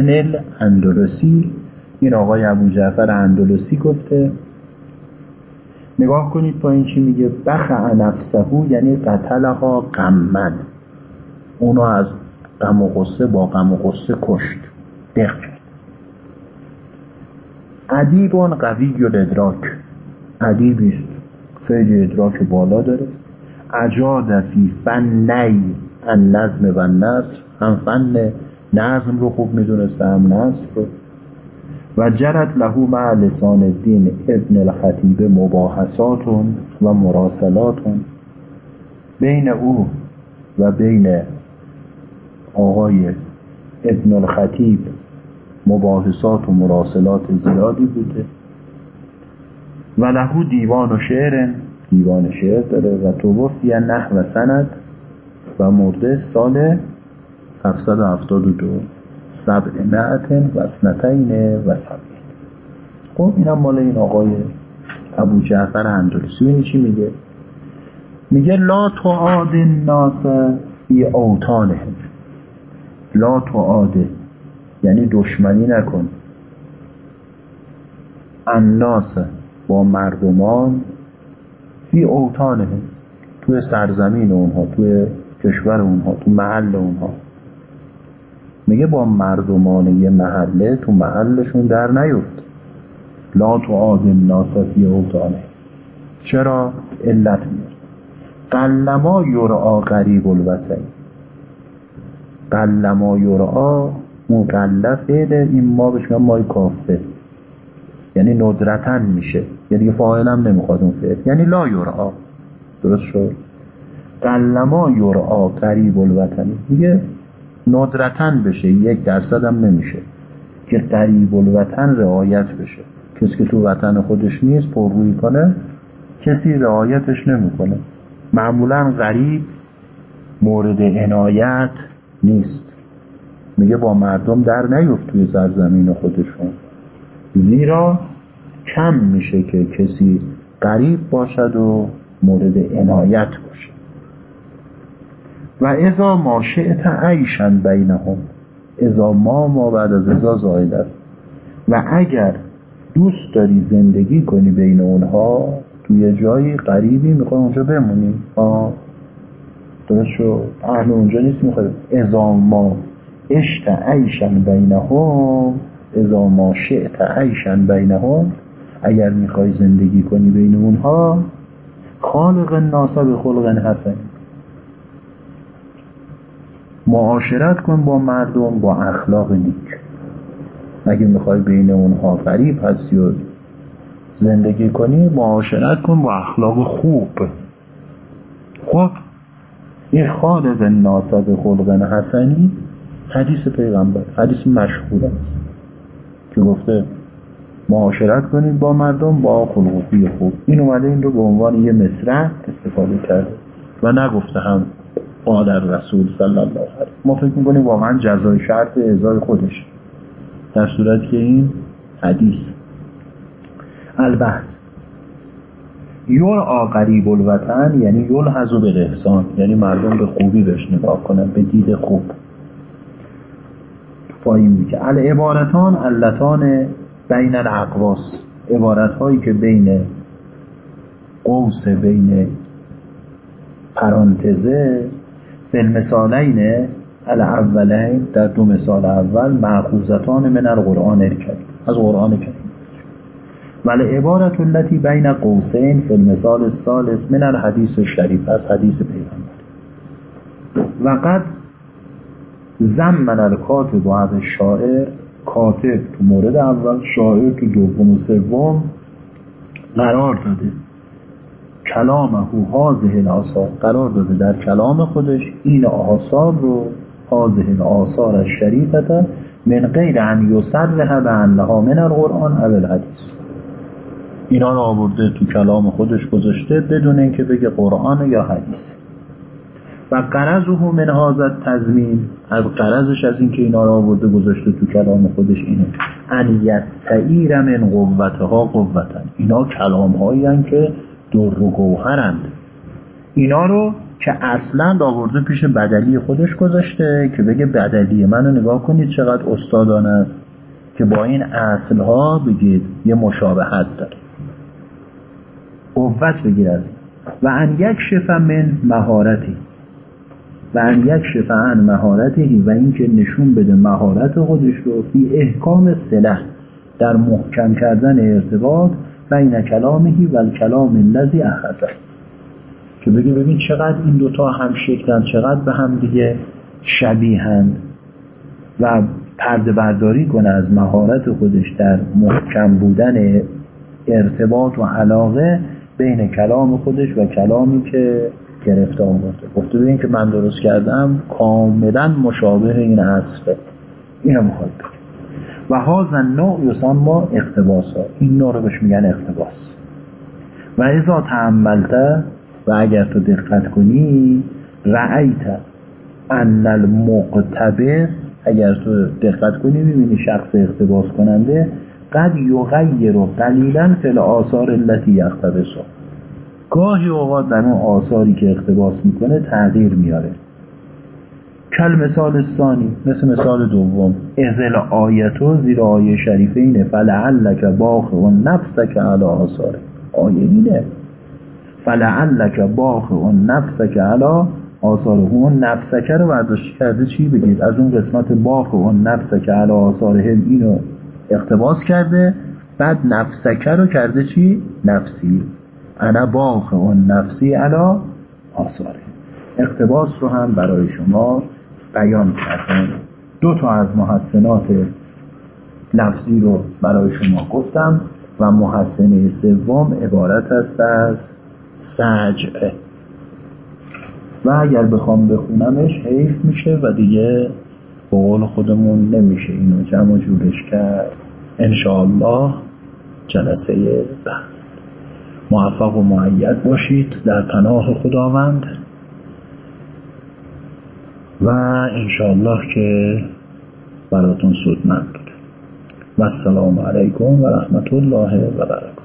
Speaker 1: اندلسی این آقای ابو جعفر اندلسی گفته نگاه کنید این چی میگه بخع نفسهو یعنی قتلها قمن اونو از غم و غصه با غم و غصه کشت. دق عدیبان قوی و ادراک. عدیبیست خیلی ادراک بالا داره. اجاد فی فنی ان نظم و نصر هم فن نظم رو خوب می‌دونسته هم نصر رو. و جرت له مع لسان الدین ابن الخطیب مباحثات و مراسلات بین او و بین آقای ابن الخطیب مباحثات و مراسلات زیادی بوده. و لهو دیوان و شعر دیوان شعر داره و توفی نه و سند و مرده سال 772 سبع معتن و سنتین و سبعین خب اینم مال این آقای ابو جعفر اندلسی. بینی چی میگه؟ میگه لا تعاد الناس فی اوطانهم. لا تعاده یعنی دشمنی نکن. الناس با مردمان فی اوطانهم توی سرزمین اونها توی کشور اونها تو محل اونها. میگه با مردمان یه محله تو محلشون در نیفت. لا تو آدم ناسفی اوتانه. چرا؟ علت میاد. قلما یرعا قریب الوطن. قلما یرعا مقلف فعل این ما بهش مای کافه. یعنی ندرتن میشه. یعنی فاعلم نمی‌خواد اون فعل. یعنی لا یرعا. درست شد؟ قلما یرعا قریب الوطنی. میگه ندرتن بشه. یک درصد هم نمیشه. که قریب الوطن رعایت بشه. کسی که تو وطن خودش نیست پر روی کنه کسی رعایتش نمی‌کنه. معمولا غریب مورد عنایت نیست. میگه با مردم در نیفت توی سرزمین خودشون. زیرا کم میشه که کسی غریب باشد و مورد عنایت باشه. و ازا ما شئت عیشن بینهم ازا ما ما بعد از ازا زاید است. و اگر دوست داری زندگی کنی بین اونها توی جایی قریبی می‌خوای اونجا بمونی. آه درست شد. اهل اونجا نیست می‌خوای ازا ما اشت عیشن بینهم ازا ما شئت عیشن بینهم اگر می‌خوای زندگی کنی بین اونها خالق الناس به خلق حسن معاشرت کن با مردم با اخلاق نیک. اگه می‌خوای بین اونها غریب هستی و زندگی کنی معاشرت کن با اخلاق خوب. خب این خالق الناس به خلق حسنی حدیث پیغمبر حدیث مشهور است که گفته معاشرت کنید با مردم با خلق خوب. این اومده این رو به عنوان یه مصرع استفاده کرده. و نگفته هم قال رسول صلی الله علیه ما فکر می‌کنیم واقعا جزای شرط ازای خودش. در صورت که این حدیث. البحث. یول قریب الوطن یعنی یول حضو به احسان یعنی مردم به خوبی بهش نگاه کنن به دید خوب. فایم که العبارتان علتان بین الاقواس. عبارت هایی که بین قوس بین پرانتزه فی الاولین در دو مثال اول معخوزتان من القرآن الکریم از قرآن کریم. ولی عبارت التي بین قوسین فی المثال الثالث من الحدیث شریف از حدیث پیغمبر. و قد زمن الکاتب و شاعر کاتب تو مورد اول شاعر تو دوم و سوم قرار داده. کلامه حاضه الآثار. قرار داده در کلام خودش این آثار رو حاضه آثار شریفتا من غیر ان یصرح به انها من القرآن او الحدیث. اینا رو آورده تو کلام خودش گذاشته بدون اینکه بگه قرآن یا حدیث. و قرضه من هذا تضمین از قرضش از اینکه اینا رو آورده گذاشته تو کلام خودش اینه. ان یستعیر من قوتها قوتن اینا کلام هایی که در و گوهرند. اینا رو که اصلا آورده پیش بدلی خودش گذاشته که بگه بدلی منو نگاه کنید چقدر استادان است که با این اصلها بگید یه مشابهت داره. قوت بگیر از و ان یک شفه من مهارتی. و ان یک شفه ان مهارتی و اینکه نشون بده مهارت خودش رو فی احکام سله در محکم کردن ارتباط بین کلامهی و کلام الذی اخذه. که بگی ببین چقدر این دوتا هم شکلن چقدر به هم دیگه شبیهند و پرده برداری کنه از مهارت خودش در محکم بودن ارتباط و علاقه بین کلام خودش و کلامی که گرفته آورده گفته ببین که من درست کردم کاملا مشابه این اصفه اینو می‌خواد و هازن نوع یسما اقتباس ها این نوع رو بهش میگن اقتباس. و ازا تعملته و اگر تو دقت کنی رعیت ان المقتبس اگر تو دقت کنی می‌بینی شخص اقتباس کننده قد یغیر و قلیلا فی آثار التي یقتبسه. گاهی اوقات در اون آثاری که اقتباس می‌کنه تغییر میاره کل مثال ثانی مثل مثال دوم ازل آیتو زیر آیه شریفه اینه فلعلک باخ و نفسک علی آثاره آیه اینه. فلعلک باخ و نفسک علی آثاره اون نفسکه رو برداشت کرده چی بگید؟ از اون قسمت باق اون نفسکه علی آثارهم اینو اقتباس کرده بعد نفسکه رو کرده چی؟ نفسی. انا باق اون نفسی علی آثاره. اقتباس رو هم برای شما بیان کردم. دو تا از محسنات لفظی رو برای شما گفتم و محسنه سوم عبارت است از سجع. و اگر بخوام بخونمش حیف میشه و دیگه به خودمون نمیشه اینو جمع جورش کرد. انشاءالله جلسه بعد. موفق و معید باشید در پناه خداوند. و انشاءالله که براتون سودمند بود. و السلام علیکم و رحمت الله و برکاته.